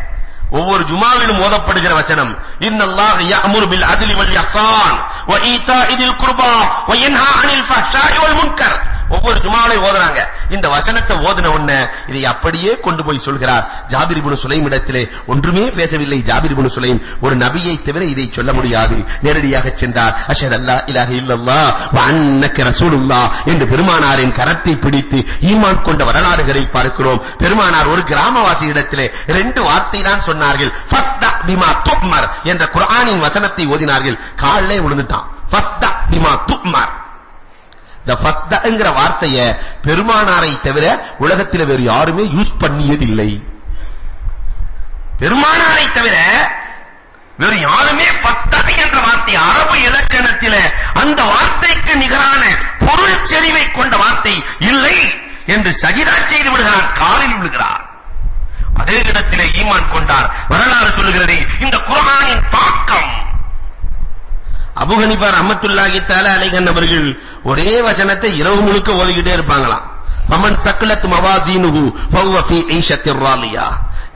ஒவ்வொரு ஜுமாவிலும் ஓதப்படுகிற வசனம் இன்னல்லாஹ் யஅமுரு பில் அத்லி வல் இஹ்சான் வ ஈதாஇ குர்பா வ யன்ஹா அனில் ஃபஹ்ஷாஇ வல் முன்கர். ஒவ்வொரு ஜுமாவிலும் ஓதுறாங்க. இந்த வசனத்தை ஓதுன உடனே இதை அப்படியே கொண்டு போய் சொல்கிறார். ஜாபிர் இப்னு சுலைம் இடத்திலே ஒன்றுமே பேசவில்லை ஜாபிர் இப்னு சுலைம். ஒரு நபியை தவிர இதை சொல்ல முடியாது. நேரடியாக சென்றார். அஷஹது அல்லா இலாஹ இல்லல்லாஹ் வ அன்னக ரசூலுல்லாஹ் என்று பெருமானாரின் கரத்தை பிடித்து ஈமான் கொண்ட வரலாறுகளை பார்க்கிறோம். பெருமானார் ஒரு கிராமவாசி இடத்திலே ரெண்டு வார்த்தை தான் சொன்னார்கள். ஃபஸ்தா பிமா துமர் என்ற குர்ஆனின் வசனத்தை ஓதினார்கள். காலிலே விழுந்துட்டான் ஃபஸ்தா பிமா துமர் இந்த ஃபஸ்தாங்கிற வார்த்தைய பெருமானாரை தவிர உலகத்தில் வேறு யாருமே யூஸ் பண்ணியதில்லை. பெருமானாரை தவிர வேறு யாருமே ஃபத்தா என்ற வார்த்தை அரபு இலக்கணத்தில அந்த வார்த்தைக்கு நிகரான பொருள் செறிவை கொண்ட வார்த்தை இல்லை என்று சகிதா செய்து விடுகிறார் காலில் விழுகிறார். அதே இடத்திலே ஈமான் கொண்டார். வரலாறு சொல்லுகிறது இந்த குர்ஆனின் தாக்கம் அபு ஹனீஃபா ரஹ்மத்துல்லாஹி தஆலா அலைஹி அவர்கள் ஒரே வசனத்தை இரவு முழுக்க ஓதிக்கிட்டே இருப்பாங்களாம். ஃபமன் சக்கலத் மவாசீனுஹு ஃபஹுவ ஃபீ ஈஷத்திர் ராலியா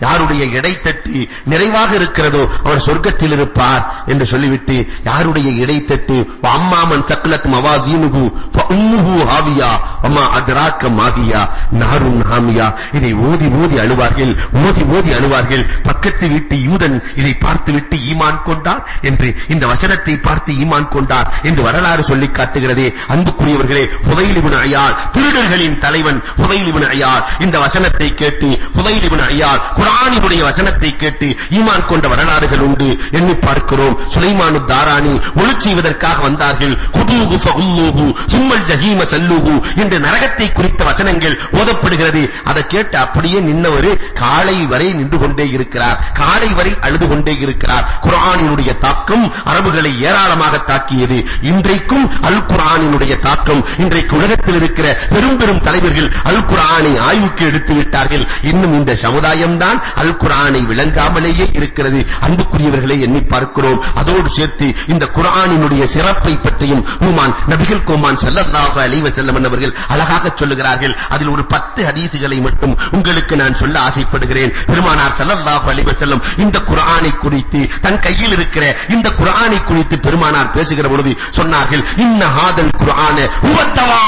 யாருடைய இடைத்தட்டு நிறைவாக இருக்கிறதோ அவர் சொர்க்கத்தில் இருப்பார் என்று சொல்லிவிட்டு யாருடைய இடைத்தட்டு அம்மாமன் சக்கலத் மவாசீனுஹு ஃபஉம்முஹு ஹாவியா அம்மா அத்ராக்க மாகியா நாருன் ஹாமியா இதை ஓதி ஓதி அழுவார்கள் ஓதி ஓதி அழுவார்கள். பக்கத்து வீட்டு யூதன் இதை பார்த்துவிட்டு ஈமான் கொண்டார் என்று இந்த வசனத்தை பார்த்து ஈமான் கொண்டார் என்று வரலாறு சொல்லி காட்டுகிறதே. அன்புக்குரியவர்களே ஃபுதைல் இப்னு அய்யால் திருடர்களின் தலைவன் ஃபுதைல் இப்னு அய்யால் இந்த வசனத்தை கேட்டு ஃபுதைல் இப்னு அய்யால் குர்ஆனினுடைய வசனத்தை கேட்டு ஈமான் கொண்ட வரலாறுகள் உண்டு எண்ணி பார்க்கிறோம். சுலைமானு தாரானி ஒளி செய்வதற்காக வந்தார்கள். குதூஹு ஃபஉம்முஹு சும்மல் ஜஹீம சல்லூஹு என்ற நரகத்தை குறித்த வசனங்கள் ஓதப்படுகிறது. அதை கேட்டு அப்படியே நின்னவர் காலை வரை நின்று கொண்டே இருக்கிறார். காலை வரை அழுது கொண்டே இருக்கிறார். குர்ஆனினுடைய தாக்கம் அரபுகளை ஏராளமாக தாக்கியது. இன்றைக்கும் அல் குர்ஆனினுடைய தாக்கம் இன்றைக்கு உலகத்தில் இருக்கிற பெரும் பெரும் அறிஞர்கள் அல் குர்ஆனை ஆய்வுக்கு எடுத்து விட்டார்கள். இன்னும் இந்த சமுதாயம் தான் அல் குர்ஆனை விளங்காமலேயே இருக்கிறது. அன்புக்குரியவர்களை எண்ணி பார்க்கிறோம். அதோடு சேர்த்து இந்த குர்ஆனினுடைய சிறப்பை பற்றியும் ஹுமான் நபிகள் கோமான் ஸல்லல்லாஹு அலைஹி வஸல்லம் அவர்கள் அழகாக சொல்லுகிறார்கள். அதில் ஒரு 10 ஹதீஸ்களை மட்டும் உங்களுக்கு நான் சொல்ல ஆசைப்படுகிறேன். பெருமானார் ஸல்லல்லாஹு அலைஹி வஸல்லம் இந்த குர்ஆனை குறித்து தன் கையில் இருக்கிற இந்த குர்ஆனை குறித்து பெருமானார் பேசுகிற பொழுது சொன்னார்கள் இன்ன ஹாதல் குர்ஆன ஹுவத்தவா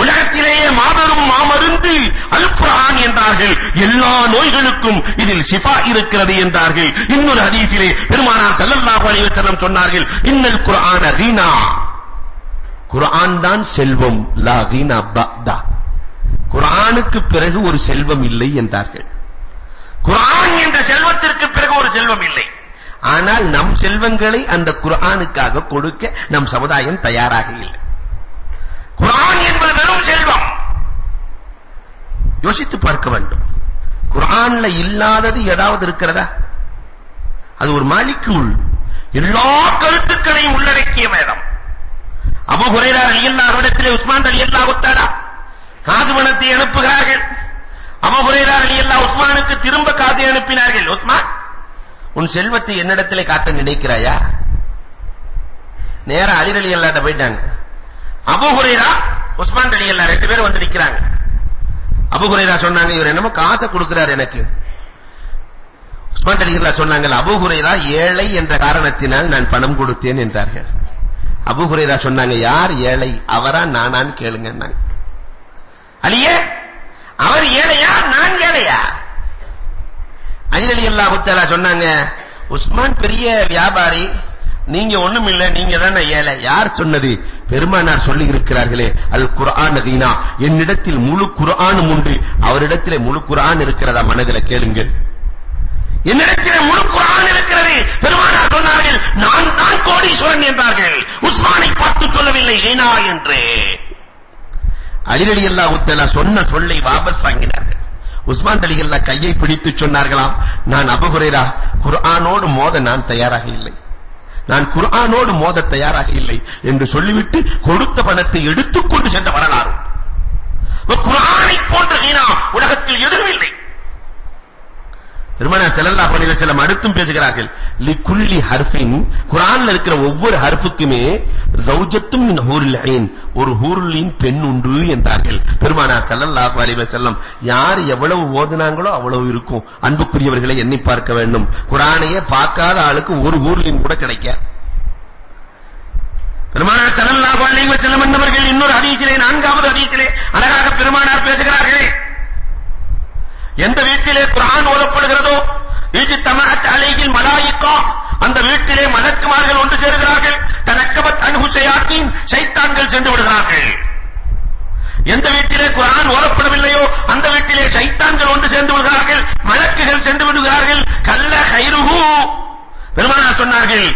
உலகத்திலேயே மாபெரும் மாமருந்து அல் குர்ஆன் என்றார்கள். எல்லா நோய்களுக்கும் இதில் ஷிஃபா இருக்கிறது என்றார்கள். இன்னொரு ஹதீஸிலே பெருமானார் ஸல்லல்லாஹு அலைஹி வஸல்லம் சொன்னார்கள் இன்னல் குர்ஆன ரீனா. குர்ஆன் தான் செல்வம் லா ரீனா பக்தா குர்ஆனுக்கு பிறகு ஒரு செல்வம் இல்லை என்றார்கள். குர்ஆன் என்ற செல்வத்திற்கு பிறகு ஒரு செல்வம் இல்லை. ஆனால் நம் செல்வங்களை அந்த குர்ஆனுக்காக கொடுக்க நம் சமுதாயம் தயாராக இல்லை. குர்ஆன் என்பது வெறும் செல்வம். யோசித்து பார்க்க வேண்டும். குர்ஆன்ல இல்லாதது ஏதாவது இருக்கிறதா? அது ஒரு மாலிக்யூல் எல்லா கருத்துக்களையும் உள்ளடக்கிய வேதம். அபூ ஹுரைரா ரலியல்லாஹு இடத்திலே உஸ்மான் ரலியல்லாஹு தஆலா காசு பணத்தை அனுப்புகிறார்கள். அபூ ஹுரைரா ரலியல்லாஹு உஸ்மானுக்கு திரும்ப காசை அனுப்பினார்கள். உஸ்மான் உன் செல்வத்தை என்னிடத்திலே காட்ட நினைக்கிறாயா? நேரா அலி ரலியல்லாஹு போயிட்டாங்க. அபு ஹுரைரா உஸ்மான் ரலியல்லாஹு ரெண்டு பேரும் வந்து நிக்கிறாங்க. அபு ஹுரைரா சொன்னாங்க இவர் என்னமோ காசை கொடுக்கிறார் எனக்கு. உஸ்மான் ரலியல்லாஹு சொன்னாங்க அபு ஹுரைரா ஏழை என்ற காரணத்தினால் நான் பணம் கொடுத்தேன் என்றார்கள். அபு ஹுரைரா சொன்னாங்க யார் ஏழை? அவரா நானான்னு கேளுங்கன்னாங்க அலியே அவர் ஏழையா? நான் ஏழையா? அலி ரலியல்லாஹு தஆலா சொன்னாங்க உஸ்மான் பெரிய வியாபாரி நீங்க ஒண்ணும் இல்ல நீங்க தானே ஏழை. யார் சொன்னது? பெருமானார் சொல்லி இருக்கிறார்களே அல் குர்ஆன் தீனா. என்னிடத்தில் முழு குர்ஆனும் உண்டு. அவரிடத்திலே முழு குர்ஆன் இருக்கிறதா மனதில கேளுங்கள். என்னிடத்திலே முழு குர்ஆன் இருக்கிறது. பெருமானார் சொன்னார்கள் நான் தான் கோடீஸ்வரன் என்றார்கள். உஸ்மானை பார்த்து சொல்லவில்லை ஏனா என்று. அலி ரலியல்லாஹு தஆலா சொன்ன சொல்லை வாபஸ் வாங்கினார்கள். உஸ்மான் ரலியல்லாஹு கையை பிடித்து சொன்னார்களாம் நான் அபூ ஹுரைரா குர்ஆனோடு மோத நான் தயாராக இல்லை. நான் குர்ஆனோடு மோத தயாராக இல்லை என்று சொல்லிவிட்டு கொடுத்த பணத்தை எடுத்துக்கொண்டு சென்ற வரலாறு. குர்ஆனை போன்ற வீணா உலகத்தில் எதுவும் இல்லை. பெருமானார் ஸல்லல்லாஹு அலைஹி வஸல்லம் அடுத்தும் பேசுகிறார்கள். லிகுல்லி ஹர்ஃபின். குர்ஆன்ல இருக்கிற ஒவ்வொரு ஹர்ஃபுக்குமே ஜௌஜத்தும் மின் ஹூரில் ஐன் ஒரு ஹூருலின் பெண் உண்டு என்றார்கள். பெருமானார் ஸல்லல்லாஹு அலைஹி வஸல்லம் யார் எவ்வளவு ஓதுனாங்களோ அவ்வளவு இருக்கும். அன்புக்குரியவர்களை எண்ணி பார்க்க வேண்டும். குர்ஆனையே பார்க்காத ஆளுக்கு ஒரு ஹூருலின் கூட கிடைக்க. பெருமானார் ஸல்லல்லாஹு அலைஹி வஸல்லம் என்பவர்கள் இன்னொரு ஹதீஸிலே நான்காவது ஹதீஸிலே அழகாக எந்த வீட்டிலே குர்ஆன் ஓதப்படுகிறதோ இஜ்தமஅத் அலைஹில் மலாயிகா அந்த வீட்டிலே மலக்குமார்கள் ஒன்று சேருகிறார்கள். தனக்கபத் அன்ஹு ஷயாத்தீன் ஷைத்தான்கள் சென்று விடுகிறார்கள். எந்த வீட்டிலே குர்ஆன் ஓதப்படவில்லையோ அந்த வீட்டிலே ஷைத்தான்கள் ஒன்று சேர்ந்து விடுகிறார்கள் மலக்குகள் சென்று விடுகிறார்கள். கல்ல கைருஹு பெருமானார் சொன்னார்கள்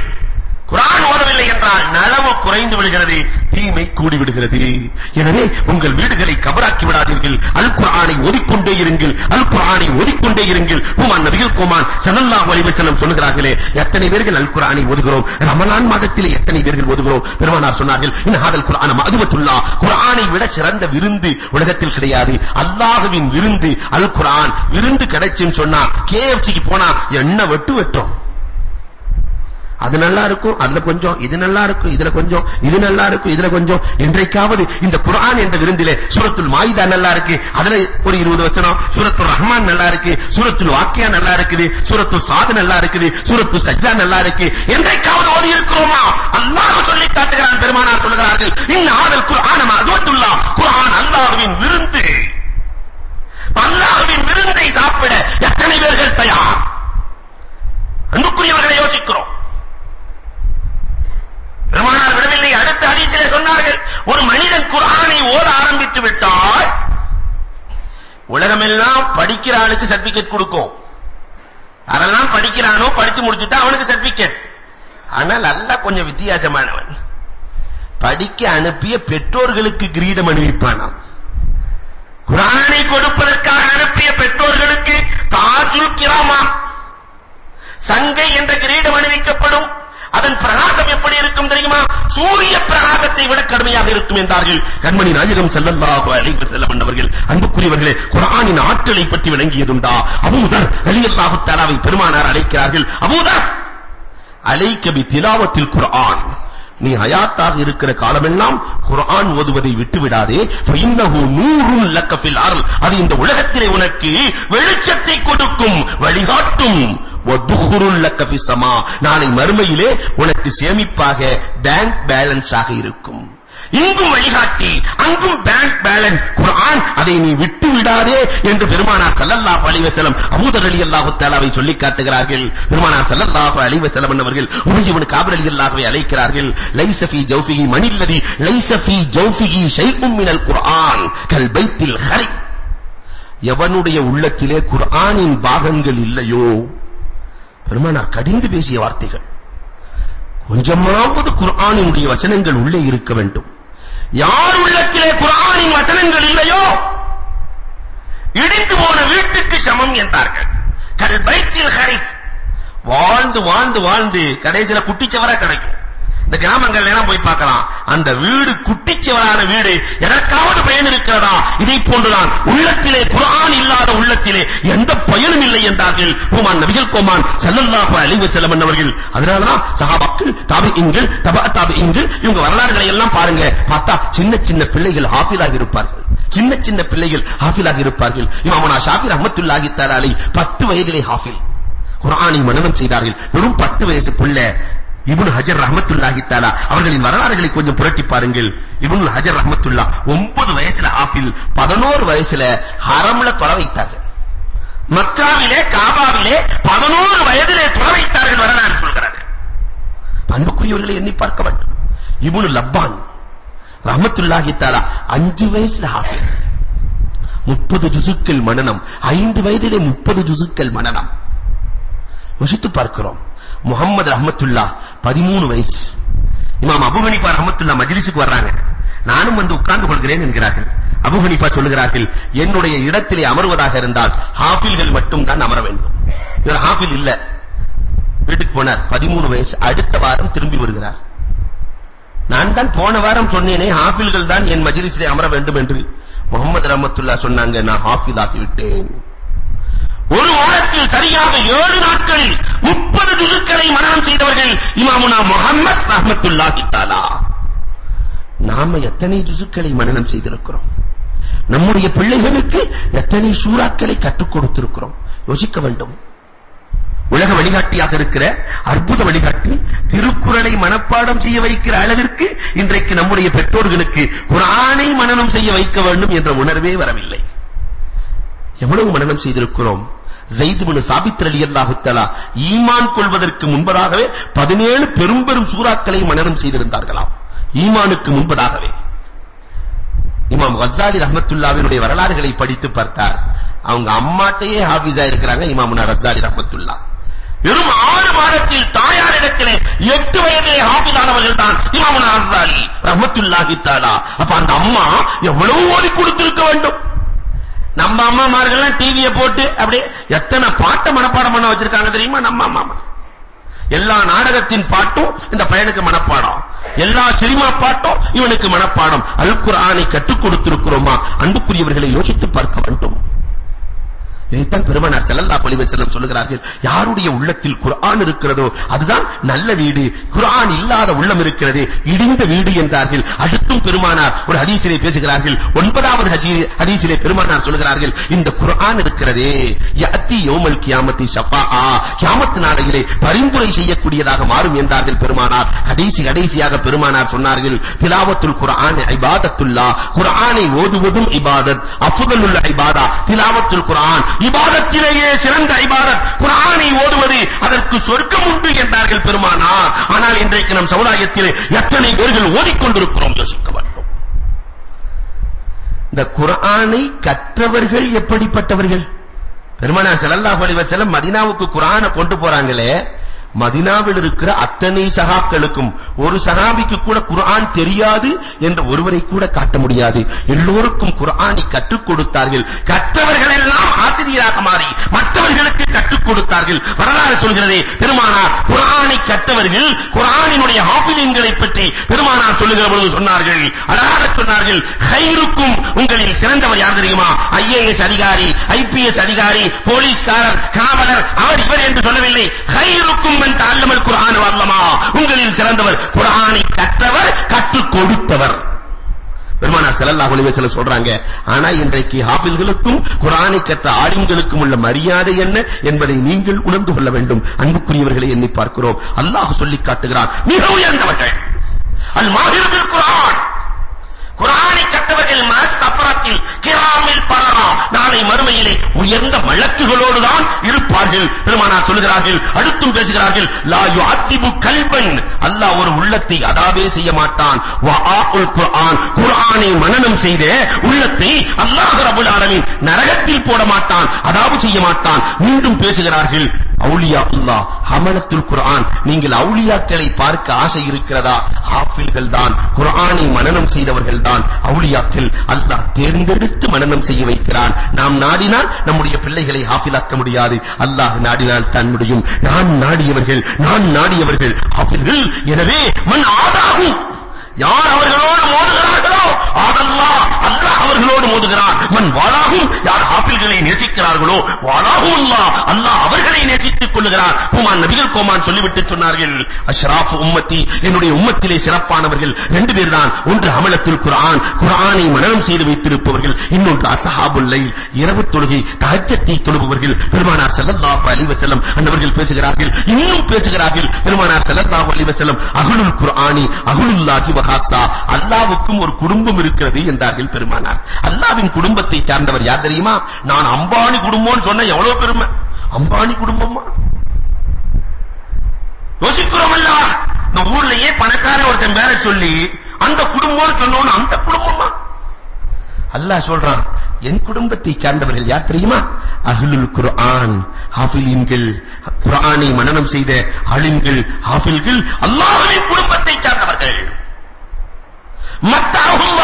குர்ஆன் ஓதவில்லை என்றால் நலவு குறைந்து விடுகிறது தீமை கூடி விடுகிறது எனவே உங்கள் வீடுகளை கபராக்கி விடாதீர்கள். அல் குர்ஆனை ஓதிக்கொண்டே இருங்கள். அல் குர்ஆனை ஓதிக்கொண்டே இருங்கள். ஹுமான் நபிகள் கோமான் ஸல்லல்லாஹு அலைஹி வஸல்லம் சொல்கிறார்களே எத்தனை பேர்கள் அல் குர்ஆனை ஓதுகிறோம்? ரமலான் மாதத்திலே எத்தனை பேர்கள் ஓதுகிறோம்? பெருமானார் சொன்னார்கள் இன் ஹாதல் குர்ஆன மதுவத்துல்லா குர்ஆனை விட சிறந்த விருந்து உலகத்தில் கிடையாது. அல்லாஹ்வின் விருந்து அல் குர்ஆன் விருந்து கிடைச்சுன்னு சொன்னா கேஎஃப்சிக்கு போனா என்ன வெட்டு வெட்டும் அது நல்லா இருக்கும் அதுல கொஞ்சம் இது நல்லா இருக்கும் இதுல கொஞ்சம் இது நல்லா இருக்கும் இதுல கொஞ்சம். என்றைக்காவது இந்த குர்ஆன் என்ற விருந்திலே சூரத்துல் மாயிதா நல்லா இருக்கு அதுல ஒரு 20 வசனம் சூரத்துல் ரஹ்மான் நல்லா இருக்கு சூரத்துல் வாக்கியா நல்லா இருக்குது சூரத்துல் சாத் நல்லா இருக்குது சூரத்துல் சஜ்ஜா நல்லா இருக்கு. என்றைக்காவது ஓதி இருக்கிறோமா? அல்லாஹ் சொல்லி காட்டுகிறான் பெருமானார் சொல்கிறார்கள் இன் ஆதல் குர்ஆன மஅதுவத்துல்லா குர்ஆன் அல்லாஹ்வின் விருந்து. அல்லாஹ்வின் விருந்தை சாப்பிட எத்தனை பேர்கள் தயார்? அன்புக்குரியவர்களை யோசிக்கிறோம். பெருமானார் விடவில்லை. அடுத்த ஹதீஸிலே சொன்னார்கள் ஒரு மனிதன் குர்ஆனை ஓத ஆரம்பித்து விட்டால் உலகமெல்லாம் படிக்கிற ஆளுக்கு சர்டிபிகேட் கொடுக்கும். அதெல்லாம் படிக்கிறானோ படிச்சு முடிச்சுட்டா அவனுக்கு சர்டிபிகேட் ஆனால் அல்லாஹ் கொஞ்சம் வித்தியாசமானவன். படிக்க அனுப்பிய பெற்றோர்களுக்கு கிரீடம் அணிவிப்பானாம். குரானை கொடுப்பதற்காக அனுப்பிய பெற்றோர்களுக்கு தாஜுல் கிராமா சங்கை என்ற கிரீடம் அணிவிக்கப்படும். அதன் பிரகாசம் எப்படி இருக்கும் தெரியுமா? சூரிய பிரகாசத்தை விட கடுமையாக இருக்கும் என்றார்கள். கண்மணி நாயகம் ஸல்லல்லாஹு அலைஹி வஸல்லம் அவர்கள் அன்புக்குரியவர்களே குர்ஆனின் ஆற்றலை பற்றி விளங்கியதுண்டா? அபூதர் ரலியல்லாஹு தஆலாவை பெருமானார் அழைக்கிறார்கள். அபூதர் அலைக்க பி திலாவத்தில் குர்ஆன். நீ ஹயாத்தாக இருக்கிற காலமெல்லாம் குர்ஆன் ஓதுவதை விட்டு விடாதே ஃபஇன்னஹு நூருன் லக்க ஃபில் அது இந்த உலகத்திலே உனக்கு வெளிச்சத்தை கொடுக்கும் வழிகாட்டும் வதுஹுருல் லக்க ஃபி ஸமா நாளை மறுமையிலே உனக்கு சேமிப்பாக பேங்க் பேலன்ஸ் ஆக இருக்கும். இங்கும் வழிகாட்டி அங்கும் பேங்க் பேலன்ஸ் குர்ஆன் அதை நீ விட்டு விடாதே என்று பெருமானார் ஸல்லல்லாஹு அலைஹி வஸல்லம் அபூதர் ரலியல்லாஹு தஆலாவை சொல்லி காட்டுகிறார்கள். பெருமானார் ஸல்லல்லாஹு அலைஹி வஸல்லம் அவர்கள் உபய் இப்னு காப் ரலியல்லாஹுவை அழைக்கிறார்கள் லைஸ ஃபீ ஜௌஃபிஹி மனில்லதி லைஸ ஃபீ ஜௌஃபிஹி ஷைஉம் மினல் குர்ஆன் கல் பைத்தில் ஹரி. எவனுடைய உள்ளத்திலே குர்ஆனின் பாகங்கள் இல்லையோ பெருமானார் கடிந்து பேசிய வார்த்தைகள். கொஞ்சமாவது குர்ஆனினுடைய வசனங்கள் உள்ளே இருக்க வேண்டும். யார் உள்ளத்திலே குர்ஆனின் வசனங்கள் இல்லையோ? இடிந்து போன வீட்டுக்கு சமம் என்றார்கள். கல் பைத்தில் ஹரிஃப். வாழ்ந்து வாழ்ந்து வாழ்ந்து கடைசில குட்டிச்சவரா கிடைக்கும். இந்த கிராமங்கள்ல எல்லாம் போய் பார்க்கலாம். அந்த வீடு குட்டிச்சவரான வீடு. எதற்காவது பயன் இருக்கிறதா? இதை போன்றுதான் உள்ளத்திலே குர்ஆன் இல்லாத உள்ளத்திலே எந்த பயனும் இல்லை என்றார்கள். ஹுமான் நபிகள் கோமான் ஸல்லல்லாஹு அலைஹி வஸல்லம் அவர்கள் அதனாலதான் சஹாபாக்கள் தாபிஈன்கள் தபா தாபிஈன்கள் இவங்க வரலாறுகளை எல்லாம் பாருங்க. பார்த்தா சின்ன சின்ன பிள்ளைகள் ஹாஃபிலாக இருப்பார்கள். சின்ன சின்ன பிள்ளைகள் ஹாஃபிலாக இருப்பார்கள். இமாமுனா ஷாஃபி ரஹ்மத்துல்லாஹி தஆலா அலைஹி 10 வயதிலே ஹாஃபில். குர்ஆனை மனனம் செய்தார்கள். வெறும் 10 வயசு பிள்ளை இப்னு ஹஜர் ரஹ்மத்துல்லாஹி தஆலா அவர்களின் வரலாறுகளை கொஞ்சம் புரட்டி பாருங்கள். இப்னு ஹஜர் ரஹ்மத்துல்லா 9 வயசுல ஆஃபில் 11 வயசுல ஹரம்ல தொலை வைத்தார்கள். மக்காவிலே காபாவிலே 11 வயதிலே தொலை வைத்தார்கள் வரலாறு சொல்கிறது அன்புக்குரியவர்களை எண்ணி பார்க்க வேண்டும். இப்னு லப்பான் ரஹ்மத்துல்லாஹி தஆலா 5 வயசுல ஆஃபில் 30 ஜுசுக்கள் மனனம் 5 வயதிலே 30 ஜுசுக்கள் மனனம் யோசித்து பார்க்கிறோம். முகமது ரஹமத்துல்லா 13 வயசு. இமாம் அபூ ஹனீஃபா ரஹமத்துல்லா மஜ்லிஸுக்கு வர்றாங்க. நானும் வந்து உட்கார்ந்து கொள்கிறேன் என்கிறார்கள். அபூ ஹனீஃபா சொல்லுகிறார்கள் என்னுடைய இடத்திலே அமர்வதாக இருந்தால் ஹாஃபில்கள் மட்டும் தான் அமர வேண்டும். இவர் ஹாஃபில் இல்ல. வீட்டுக்கு போனார். 13 வயசு. அடுத்த வாரம் திரும்பி வருகிறார். நான் தான் போன வாரம் சொன்னேனே ஹாஃபில்கள் தான் என் மஜ்லிஸிலே அமர வேண்டும் என்று. முகமது ரஹமத்துல்லா சொன்னாங்க நான் ஹாஃபில் ஆகிவிட்டேன். ஒரு வாரத்தில் சரியாக ஏழு நாட்களில் முப்பது ஜுசுக்களை மரணம் செய்தவர்கள் இமாமுனா முகம்மது ரஹ்மத்துல்லாஹி தஆலா. நாம எத்தனை ஜுசுக்களை மரணம் செய்திருக்கிறோம்? நம்முடைய பிள்ளைகளுக்கு எத்தனை சூறாக்களை கற்றுக் கொடுத்திருக்கிறோம்? யோசிக்க வேண்டும். உலக வழிகாட்டியாக இருக்கிற அற்புத வழிகாட்டி திருக்குறளை மனப்பாடம் செய்ய வைக்கிற அளவிற்கு இன்றைக்கு நம்முடைய பெற்றோர்களுக்கு குரானை மனனம் செய்ய வைக்க வேண்டும் என்ற உணர்வே வரவில்லை. எவ்வளவு மனனம் செய்திருக்கிறோம்? ஜெயித் இப்னு சாபித் ரலியல்லாஹு தஆலா ஈமான் கொள்வதற்கு முன்பதாகவே 17 பெரும் பெரும் சூறாக்களை மனனம் செய்திருந்தார்களாம் ஈமானுக்கு முன்பதாகவே. இமாம் கஸ்ஸாலி ரஹ்மத்துல்லாஹினுடைய வரலாறுகளை படித்து பார்த்தார் அவங்க அம்மாட்டையே ஹாஃபிஸா இருக்கிறாங்க இமாமுனா ரஸ்ஸாலி ரஹ்மத்துல்லாஹ் வெறும் ஆறு மாதத்தில் தாயாரிடத்திலே எட்டு வயதிலே ஹாஃபிஸானவர்கள் தான் இமாமுனா ரஸ்ஸாலி ரஹ்மத்துல்லாஹி தஆலா. அப்ப அந்த அம்மா எவ்வளவு ஓடி கொடுத்திருக்க வேண்டும்? நம்ம அம்மாமார்கள்லாம் டிவியை போட்டு அப்படியே எத்தனை பாட்டை மனப்பாடம் பண்ண வச்சிருக்காங்க தெரியுமா? நம்ம அம்மா எல்லா நாடகத்தின் பாட்டும் இந்த பையனுக்கு மனப்பாடம். எல்லா சினிமா பாட்டும் இவனுக்கு மனப்பாடம். அல் குர்ஆனை கற்றுக் கொடுத்திருக்கிறோமா? அன்புக்குரியவர்களை யோசித்து பார்க்க வேண்டும். இதைத்தான் பெருமானார் செல்லல்லா அலைஹி செல்லம் சொல்லுகிறார்கள்? யாருடைய உள்ளத்தில் குரான் இருக்கிறதோ அதுதான் நல்ல வீடு. குர்ஆன் இல்லாத உள்ளம் இருக்கிறது. இடிந்த வீடு என்றார்கள். அடுத்தும் பெருமானார் ஒரு ஹதீஸிலே பேசுகிறார்கள். ஒன்பதாவது ஹதீஸிலே பெருமானார் சொல்லுகிறார்கள் இந்த குரான் இருக்கிறதே யாத்தி யோமல் கியாமத்தி ஷஃபாஆ. கியாமத் நாளையிலே பரிந்துரை செய்யக்கூடியதாக மாறும் என்றார்கள் பெருமானார். கடைசி கடைசியாக பெருமானார் சொன்னார்கள் திலாவத்துல் குரான் இபாதத்துல்லா. குரானை ஓதுவதும் இபாதத் அஃதலுல் இபாதா. திலாவத்துல் குரான் இபாதத்திலேயே சிறந்த இபாதத் குர்ஆனை ஓதுவது அதற்கு சொர்க்கம் உண்டு என்றார்கள் பெருமானா. ஆனால் இன்றைக்கு நம் சமுதாயத்தில் எத்தனை பேர்கள் ஓதிக்கொண்டிருக்கிறோம்? யோசிக்க வேண்டும். இந்த குர்ஆனை கற்றவர்கள் எப்படிப்பட்டவர்கள்? பெருமானா ஸல்லல்லாஹு அலைஹி வஸல்லம் மதீனாவுக்கு குர்ஆனை கொண்டு போறாங்களே. மதினாவில் இருக்கிற அத்தனை சகாக்களுக்கும் ஒரு சகாபிக்கு கூட குர்ஆன் தெரியாது என்ற ஒருவரை கூட காட்ட முடியாது. எல்லோருக்கும் குர்ஆனை கற்றுக் கொடுத்தார்கள். கற்றவர்கள் எல்லாம் ஆசிரியராக மாறி மற்றவர்களுக்கு கற்றுக் கொடுத்தார்கள். வரலாறு சொல்கிறதே பெருமானார் குர்ஆனை கற்றவர்கள் குர்ஆனினுடைய ஹாஃபிலீன்களை பற்றி பெருமானார் சொல்லுகிற பொழுது சொன்னார்கள். அழகாக சொன்னார்கள் ஹைருக்கும் உங்களில் சிறந்தவர் யார் தெரியுமா? ஐஏஎஸ் அதிகாரி ஐபிஎஸ் அதிகாரி போலீஸ்காரர் காவலர் அவர் இவர் என்று சொல்லவில்லை. ஹைருக்கும் மன் தஅல்லமல் குர்ஆன் வல்லமா? உங்களில் சிறந்தவர் குர்ஆனை கற்றவர் கற்றுக் கொடுத்தவர். பெருமானார் ஸல்லல்லாஹு அலைஹி வஸல்லம் சொல்றாங்க ஆனா இன்றைக்கு ஹாஃபில்களுக்கும் குர்ஆனை கற்ற ஆலிம்களுக்கும் உள்ள மரியாதை என்ன என்பதை நீங்கள் உணர்ந்து கொள்ள வேண்டும். அன்புக்குரியவர்களை எண்ணி பார்க்கிறோம். அல்லாஹ் சொல்லி காட்டுகிறான் மிக உயர்ந்தவர்கள். அல் மாஹிர் குர்ஆன். குர்ஆனை கற்றவர்கள் சஃபரத்தில் கிரா கிராமில் பரரா நாளை மறுமையிலே உயர்ந்த மலக்குகளோடு தான் இருப்பார்கள். பெருமானார் சொல்கிறார்கள் அடுத்தும் பேசுகிறார்கள் லா யுஅத்திபு கல்பன். அல்லாஹ் ஒரு உள்ளத்தை அதாவே செய்ய மாட்டான். வஆஉல் குர்ஆன். குர்ஆனை மனனம் செய்த உள்ளத்தை அல்லாஹ் ரப்பல் ஆலமீன் நரகத்தில் போட மாட்டான் அதாவது செய்ய மாட்டான். மீண்டும் பேசுகிறார்கள் அவுலியா அல்லாஹ் ஹமலத்துல் குர்ஆன். நீங்கள் அவுலியாக்களை பார்க்க ஆசை இருக்கிறதா? ஹாஃபில்கள் தான் குர்ஆனை மனனம் செய்தவர்கள் தான் அவுலியாக்கள் அல்லாஹ் தேர்ந்தெடுத்து மனனம் செய்ய வைக்கிறான். நாம் நாடினால் நம்முடைய பிள்ளைகளை ஹாஃபிலாக்க முடியாது. அல்லாஹ் நாடினால் தான் முடியும். நான் நாடியவர்கள் நான் நாடியவர்கள். ஹாஃபில்கள் எனவே மன் ஆதாகும். யார் அவர்களோடு மோதுகிறார்களோ ஆதல்லா. அவர்களோடு மோதுகிறான் மன் வாளாகும். யார் ஹாஃபில்களை நேசிக்கிறார்களோ? வாளாகும் அல்லாஹ் அல்லாஹ் அவர்களை நேசித்துக் கொள்கிறார் குமான் நபிகள் கோமான் சொல்லிவிட்டு சொன்னார்கள் அஷ்ராஃப் உம்மத்தி என்னுடைய உம்மத்திலே சிறப்பானவர்கள் ரெண்டு பேர் தான் ஒன்று அமலத்துல் குர்ஆன். குர்ஆனை மனனம் செய்து வைத்திருப்பவர்கள் இன்னொன்று அஸ்ஹாபுல் லைல். இரவு தொழுகை தஹஜ்ஜத்தை தொழுபவர்கள். பெருமானார் ஸல்லல்லாஹு அலைஹி வஸல்லம் அன்னவர்கள் பேசுகிறார்கள். இன்னும் பேசுகிறார்கள். பெருமானார் ஸல்லல்லாஹு அலைஹி வஸல்லம் அஹ்லுல் குர்ஆனி அஹ்லுல்லாஹி வஹாஸா. அல்லாஹ்வுக்கும் ஒரு குடும்பம் இருக்கிறது என்றார்கள் பெருமானார். அல்லாஹ்வின் குடும்பத்தை சார்ந்தவர் யார் தெரியுமா? நான் அம்பானி குடும்பம்னு சொன்ன எவ்வளவு பெருமை? அம்பானி குடும்பமா? யோசிக்கிறோம் யோசிக்கிறோமல்ல இந்த ஊர்லயே பணக்கார ஒருத்தன் பேரை சொல்லி அந்த குடும்பம்னு சொன்னோன்னு அந்த குடும்பமா? அல்லாஹ் சொல்றான் என் குடும்பத்தை சார்ந்தவர்கள் யார் தெரியுமா? அஹ்லுல் குர்ஆன் ஹாஃபிலீன்கள் குர்ஆனை மனனம் செய்த அலிம்கள் ஹாஃபில்கள் அல்லாஹ்வின் குடும்பத்தை சார்ந்தவர்கள். மத்தாஹும்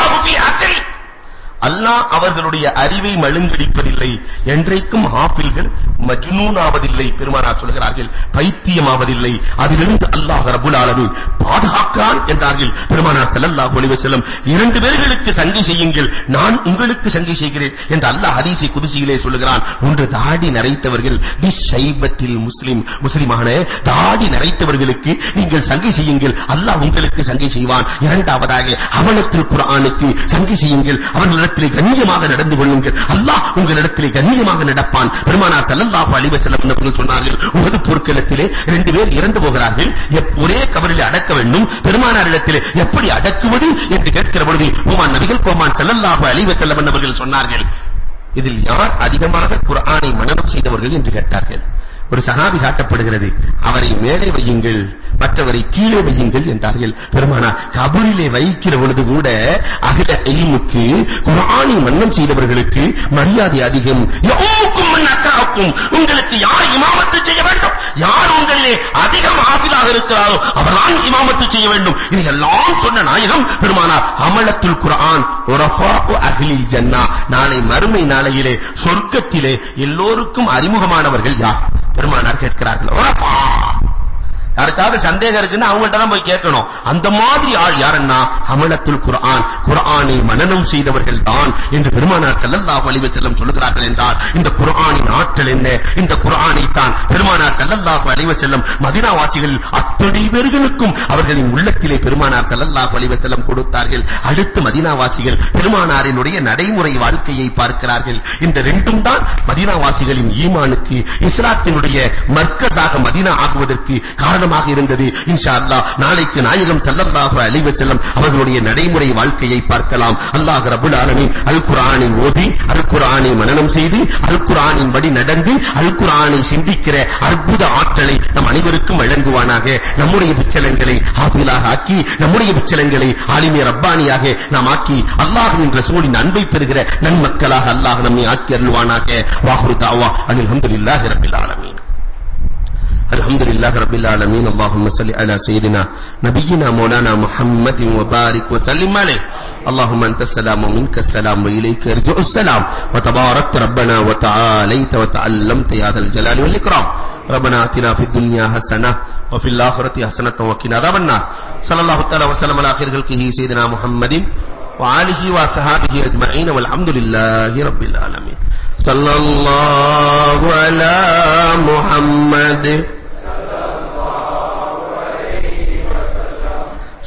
அல்லாஹ் அவர்களுடைய அறிவை மழுங்கடிப்பதில்லை. என்றைக்கும் ஹாஃபில்கள் மஜ்னூன் ஆவதில்லை பெருமானார் சொல்கிறார்கள். பைத்தியமாவதில்லை. அதிலிருந்து அல்லாஹ் ரபுல் ஆலமீன் பாதுகாக்கிறான் என்றார்கள் பெருமானார் ஸல்லல்லாஹு அலைஹி வஸல்லம். இரண்டு பேர்களுக்கு சங்கை செய்யுங்கள் நான் உங்களுக்கு சங்கை செய்கிறேன் என்று அல்லாஹ் ஹதீஸை குதுசியிலே சொல்லுகிறான். ஒன்று தாடி நரைத்தவர்கள் பிஷைபத்தில் முஸ்லிம் முஸ்லிமான தாடி நரைத்தவர்களுக்கு நீங்கள் சங்கை செய்யுங்கள். அல்லாஹ் உங்களுக்கு சங்கை செய்வான். இரண்டாவதாக அவனத்தில் குர்ஆனுக்கு சங்கை செய்யுங்கள். அவர்களிடத்திலே கண்ணியமாக நடந்து கொள்ளுங்கள். அல்லாஹ் உங்களிடத்திலே கண்ணியமாக நடப்பான். பெருமானார் ஸல்லல்லாஹு அலைஹி வஸல்லம் அவர்கள் சொன்னார்கள்? உஹது போர்க்களத்திலே ரெண்டு பேர் இறந்து போகிறார்கள். ஒரே கபரில் அடக்க வேண்டும். பெருமானார் பெருமானாரிடத்திலே எப்படி அடக்குவது என்று கேட்கிற பொழுது உமான் நபிகள் கோமான் ஸல்லல்லாஹு அலைஹி வஸல்லம் அவர்கள் சொன்னார்கள் இதில் யார் அதிகமாக குர்ஆனை மனனம் செய்தவர்கள் என்று கேட்டார்கள். ஒரு சஹாபி காட்டப்படுகிறது. அவரை மேலே வையுங்கள் மற்றவரை கீழே வையுங்கள் என்றார்கள். பெருமானா கபரிலே வைக்கிற பொழுது கூட அகில இல்முக்கு குர்ஆனை மன்னம் செய்தவர்களுக்கு மரியாதை அதிகம். யௌமுக்கும் மன் உங்களுக்கு யார் இமாமத்து செய்ய வேண்டும்? யார் உங்களிலே அதிகம் ஆபிலாக இருக்கிறாரோ அவர்தான் இமாமத்து செய்ய வேண்டும். இதையெல்லாம் சொன்ன நாயகம் பெருமானார் அமலத்துல் குர்ஆன் உரஃபாஉ அஹ்லில் ஜன்னா. நாளை மறுமை நாளையிலே சொர்க்கத்திலே எல்லோருக்கும் அறிமுகமானவர்கள் யார்? பெருமானார் கேட்கிறார்கள். உரஃபா யாருக்காவது சந்தேகம் இருக்குன்னு அவங்கள்ட்ட தான் போய் கேட்கணும். அந்த மாதிரி ஆள் யாருன்னா? அமலத்துல் குர்ஆன். குர்ஆனை மனனம் செய்தவர்கள் தான் என்று பெருமானார் ஸல்லல்லாஹு அலைஹி வஸல்லம் சொல்கிறார்கள் என்றால் இந்த குர்ஆனின் ஆற்றல் என்ன? இந்த குர்ஆனை தான் பெருமானார் ஸல்லல்லாஹு அலைஹி வஸல்லம் மதீனா வாசிகள் அத்தனை பேர்களுக்கும் அவர்களின் உள்ளத்திலே பெருமானார் ஸல்லல்லாஹு அலைஹி வஸல்லம் கொடுத்தார்கள். அடுத்து மதீனா வாசிகள் பெருமானாரினுடைய நடைமுறை வாழ்க்கையை பார்க்கிறார்கள். இந்த ரெண்டும் தான் மதீனா வாசிகளின் ஈமானுக்கு இஸ்லாத்தினுடைய மர்க்கஸாக மதீனா ஆகுவதற்கு காரணம். காரணமாக இருந்தது. இன்ஷா அல்லாஹ் நாளைக்கு நாயகம் ஸல்லல்லாஹு அலைஹி வஸல்லம் அவர்களுடைய நடைமுறை வாழ்க்கையை பார்க்கலாம். அல்லாஹ் ரப்பல் ஆலமீன் அல் குர்ஆனை ஓதி அல் குர்ஆனை மனனம் செய்து அல் குர்ஆனின் படி நடந்து அல் குர்ஆனை சிந்திக்கிற அற்புத ஆற்றலை நம் அனைவருக்கும் வழங்குவானாக. நம்முடைய பிச்சலங்களை ஹாஃபிலாக ஆக்கி நம்முடைய பிச்சலங்களை ஆலிமி ரப்பானியாக நாம் ஆக்கி அல்லாஹ்வின் ரசூலின் அன்பை பெறுகிற நன்மக்களாக அல்லாஹ் நம்மை ஆக்கி அருள்வானாக. வாஹுரு தாவா அல்ஹம்துலில்லாஹி ரப்பில் ஆலமீன். الحمد لله رب العالمين اللهم صل على سيدنا نبينا مولانا محمد وبارك وسلم عليه اللهم انت السلام ومنك السلام واليك يرجع السلام وتباركت ربنا وتعاليت وتعلمت يا ذا الجلال والاكرام ربنا اتنا في الدنيا حسنه وفي الاخره حسنه وقنا عذاب النار صلى الله تعالى وسلم على خير خلقه سيدنا محمد وآله وصحابه أجمعين والحمد لله رب العالمين صلى الله على محمد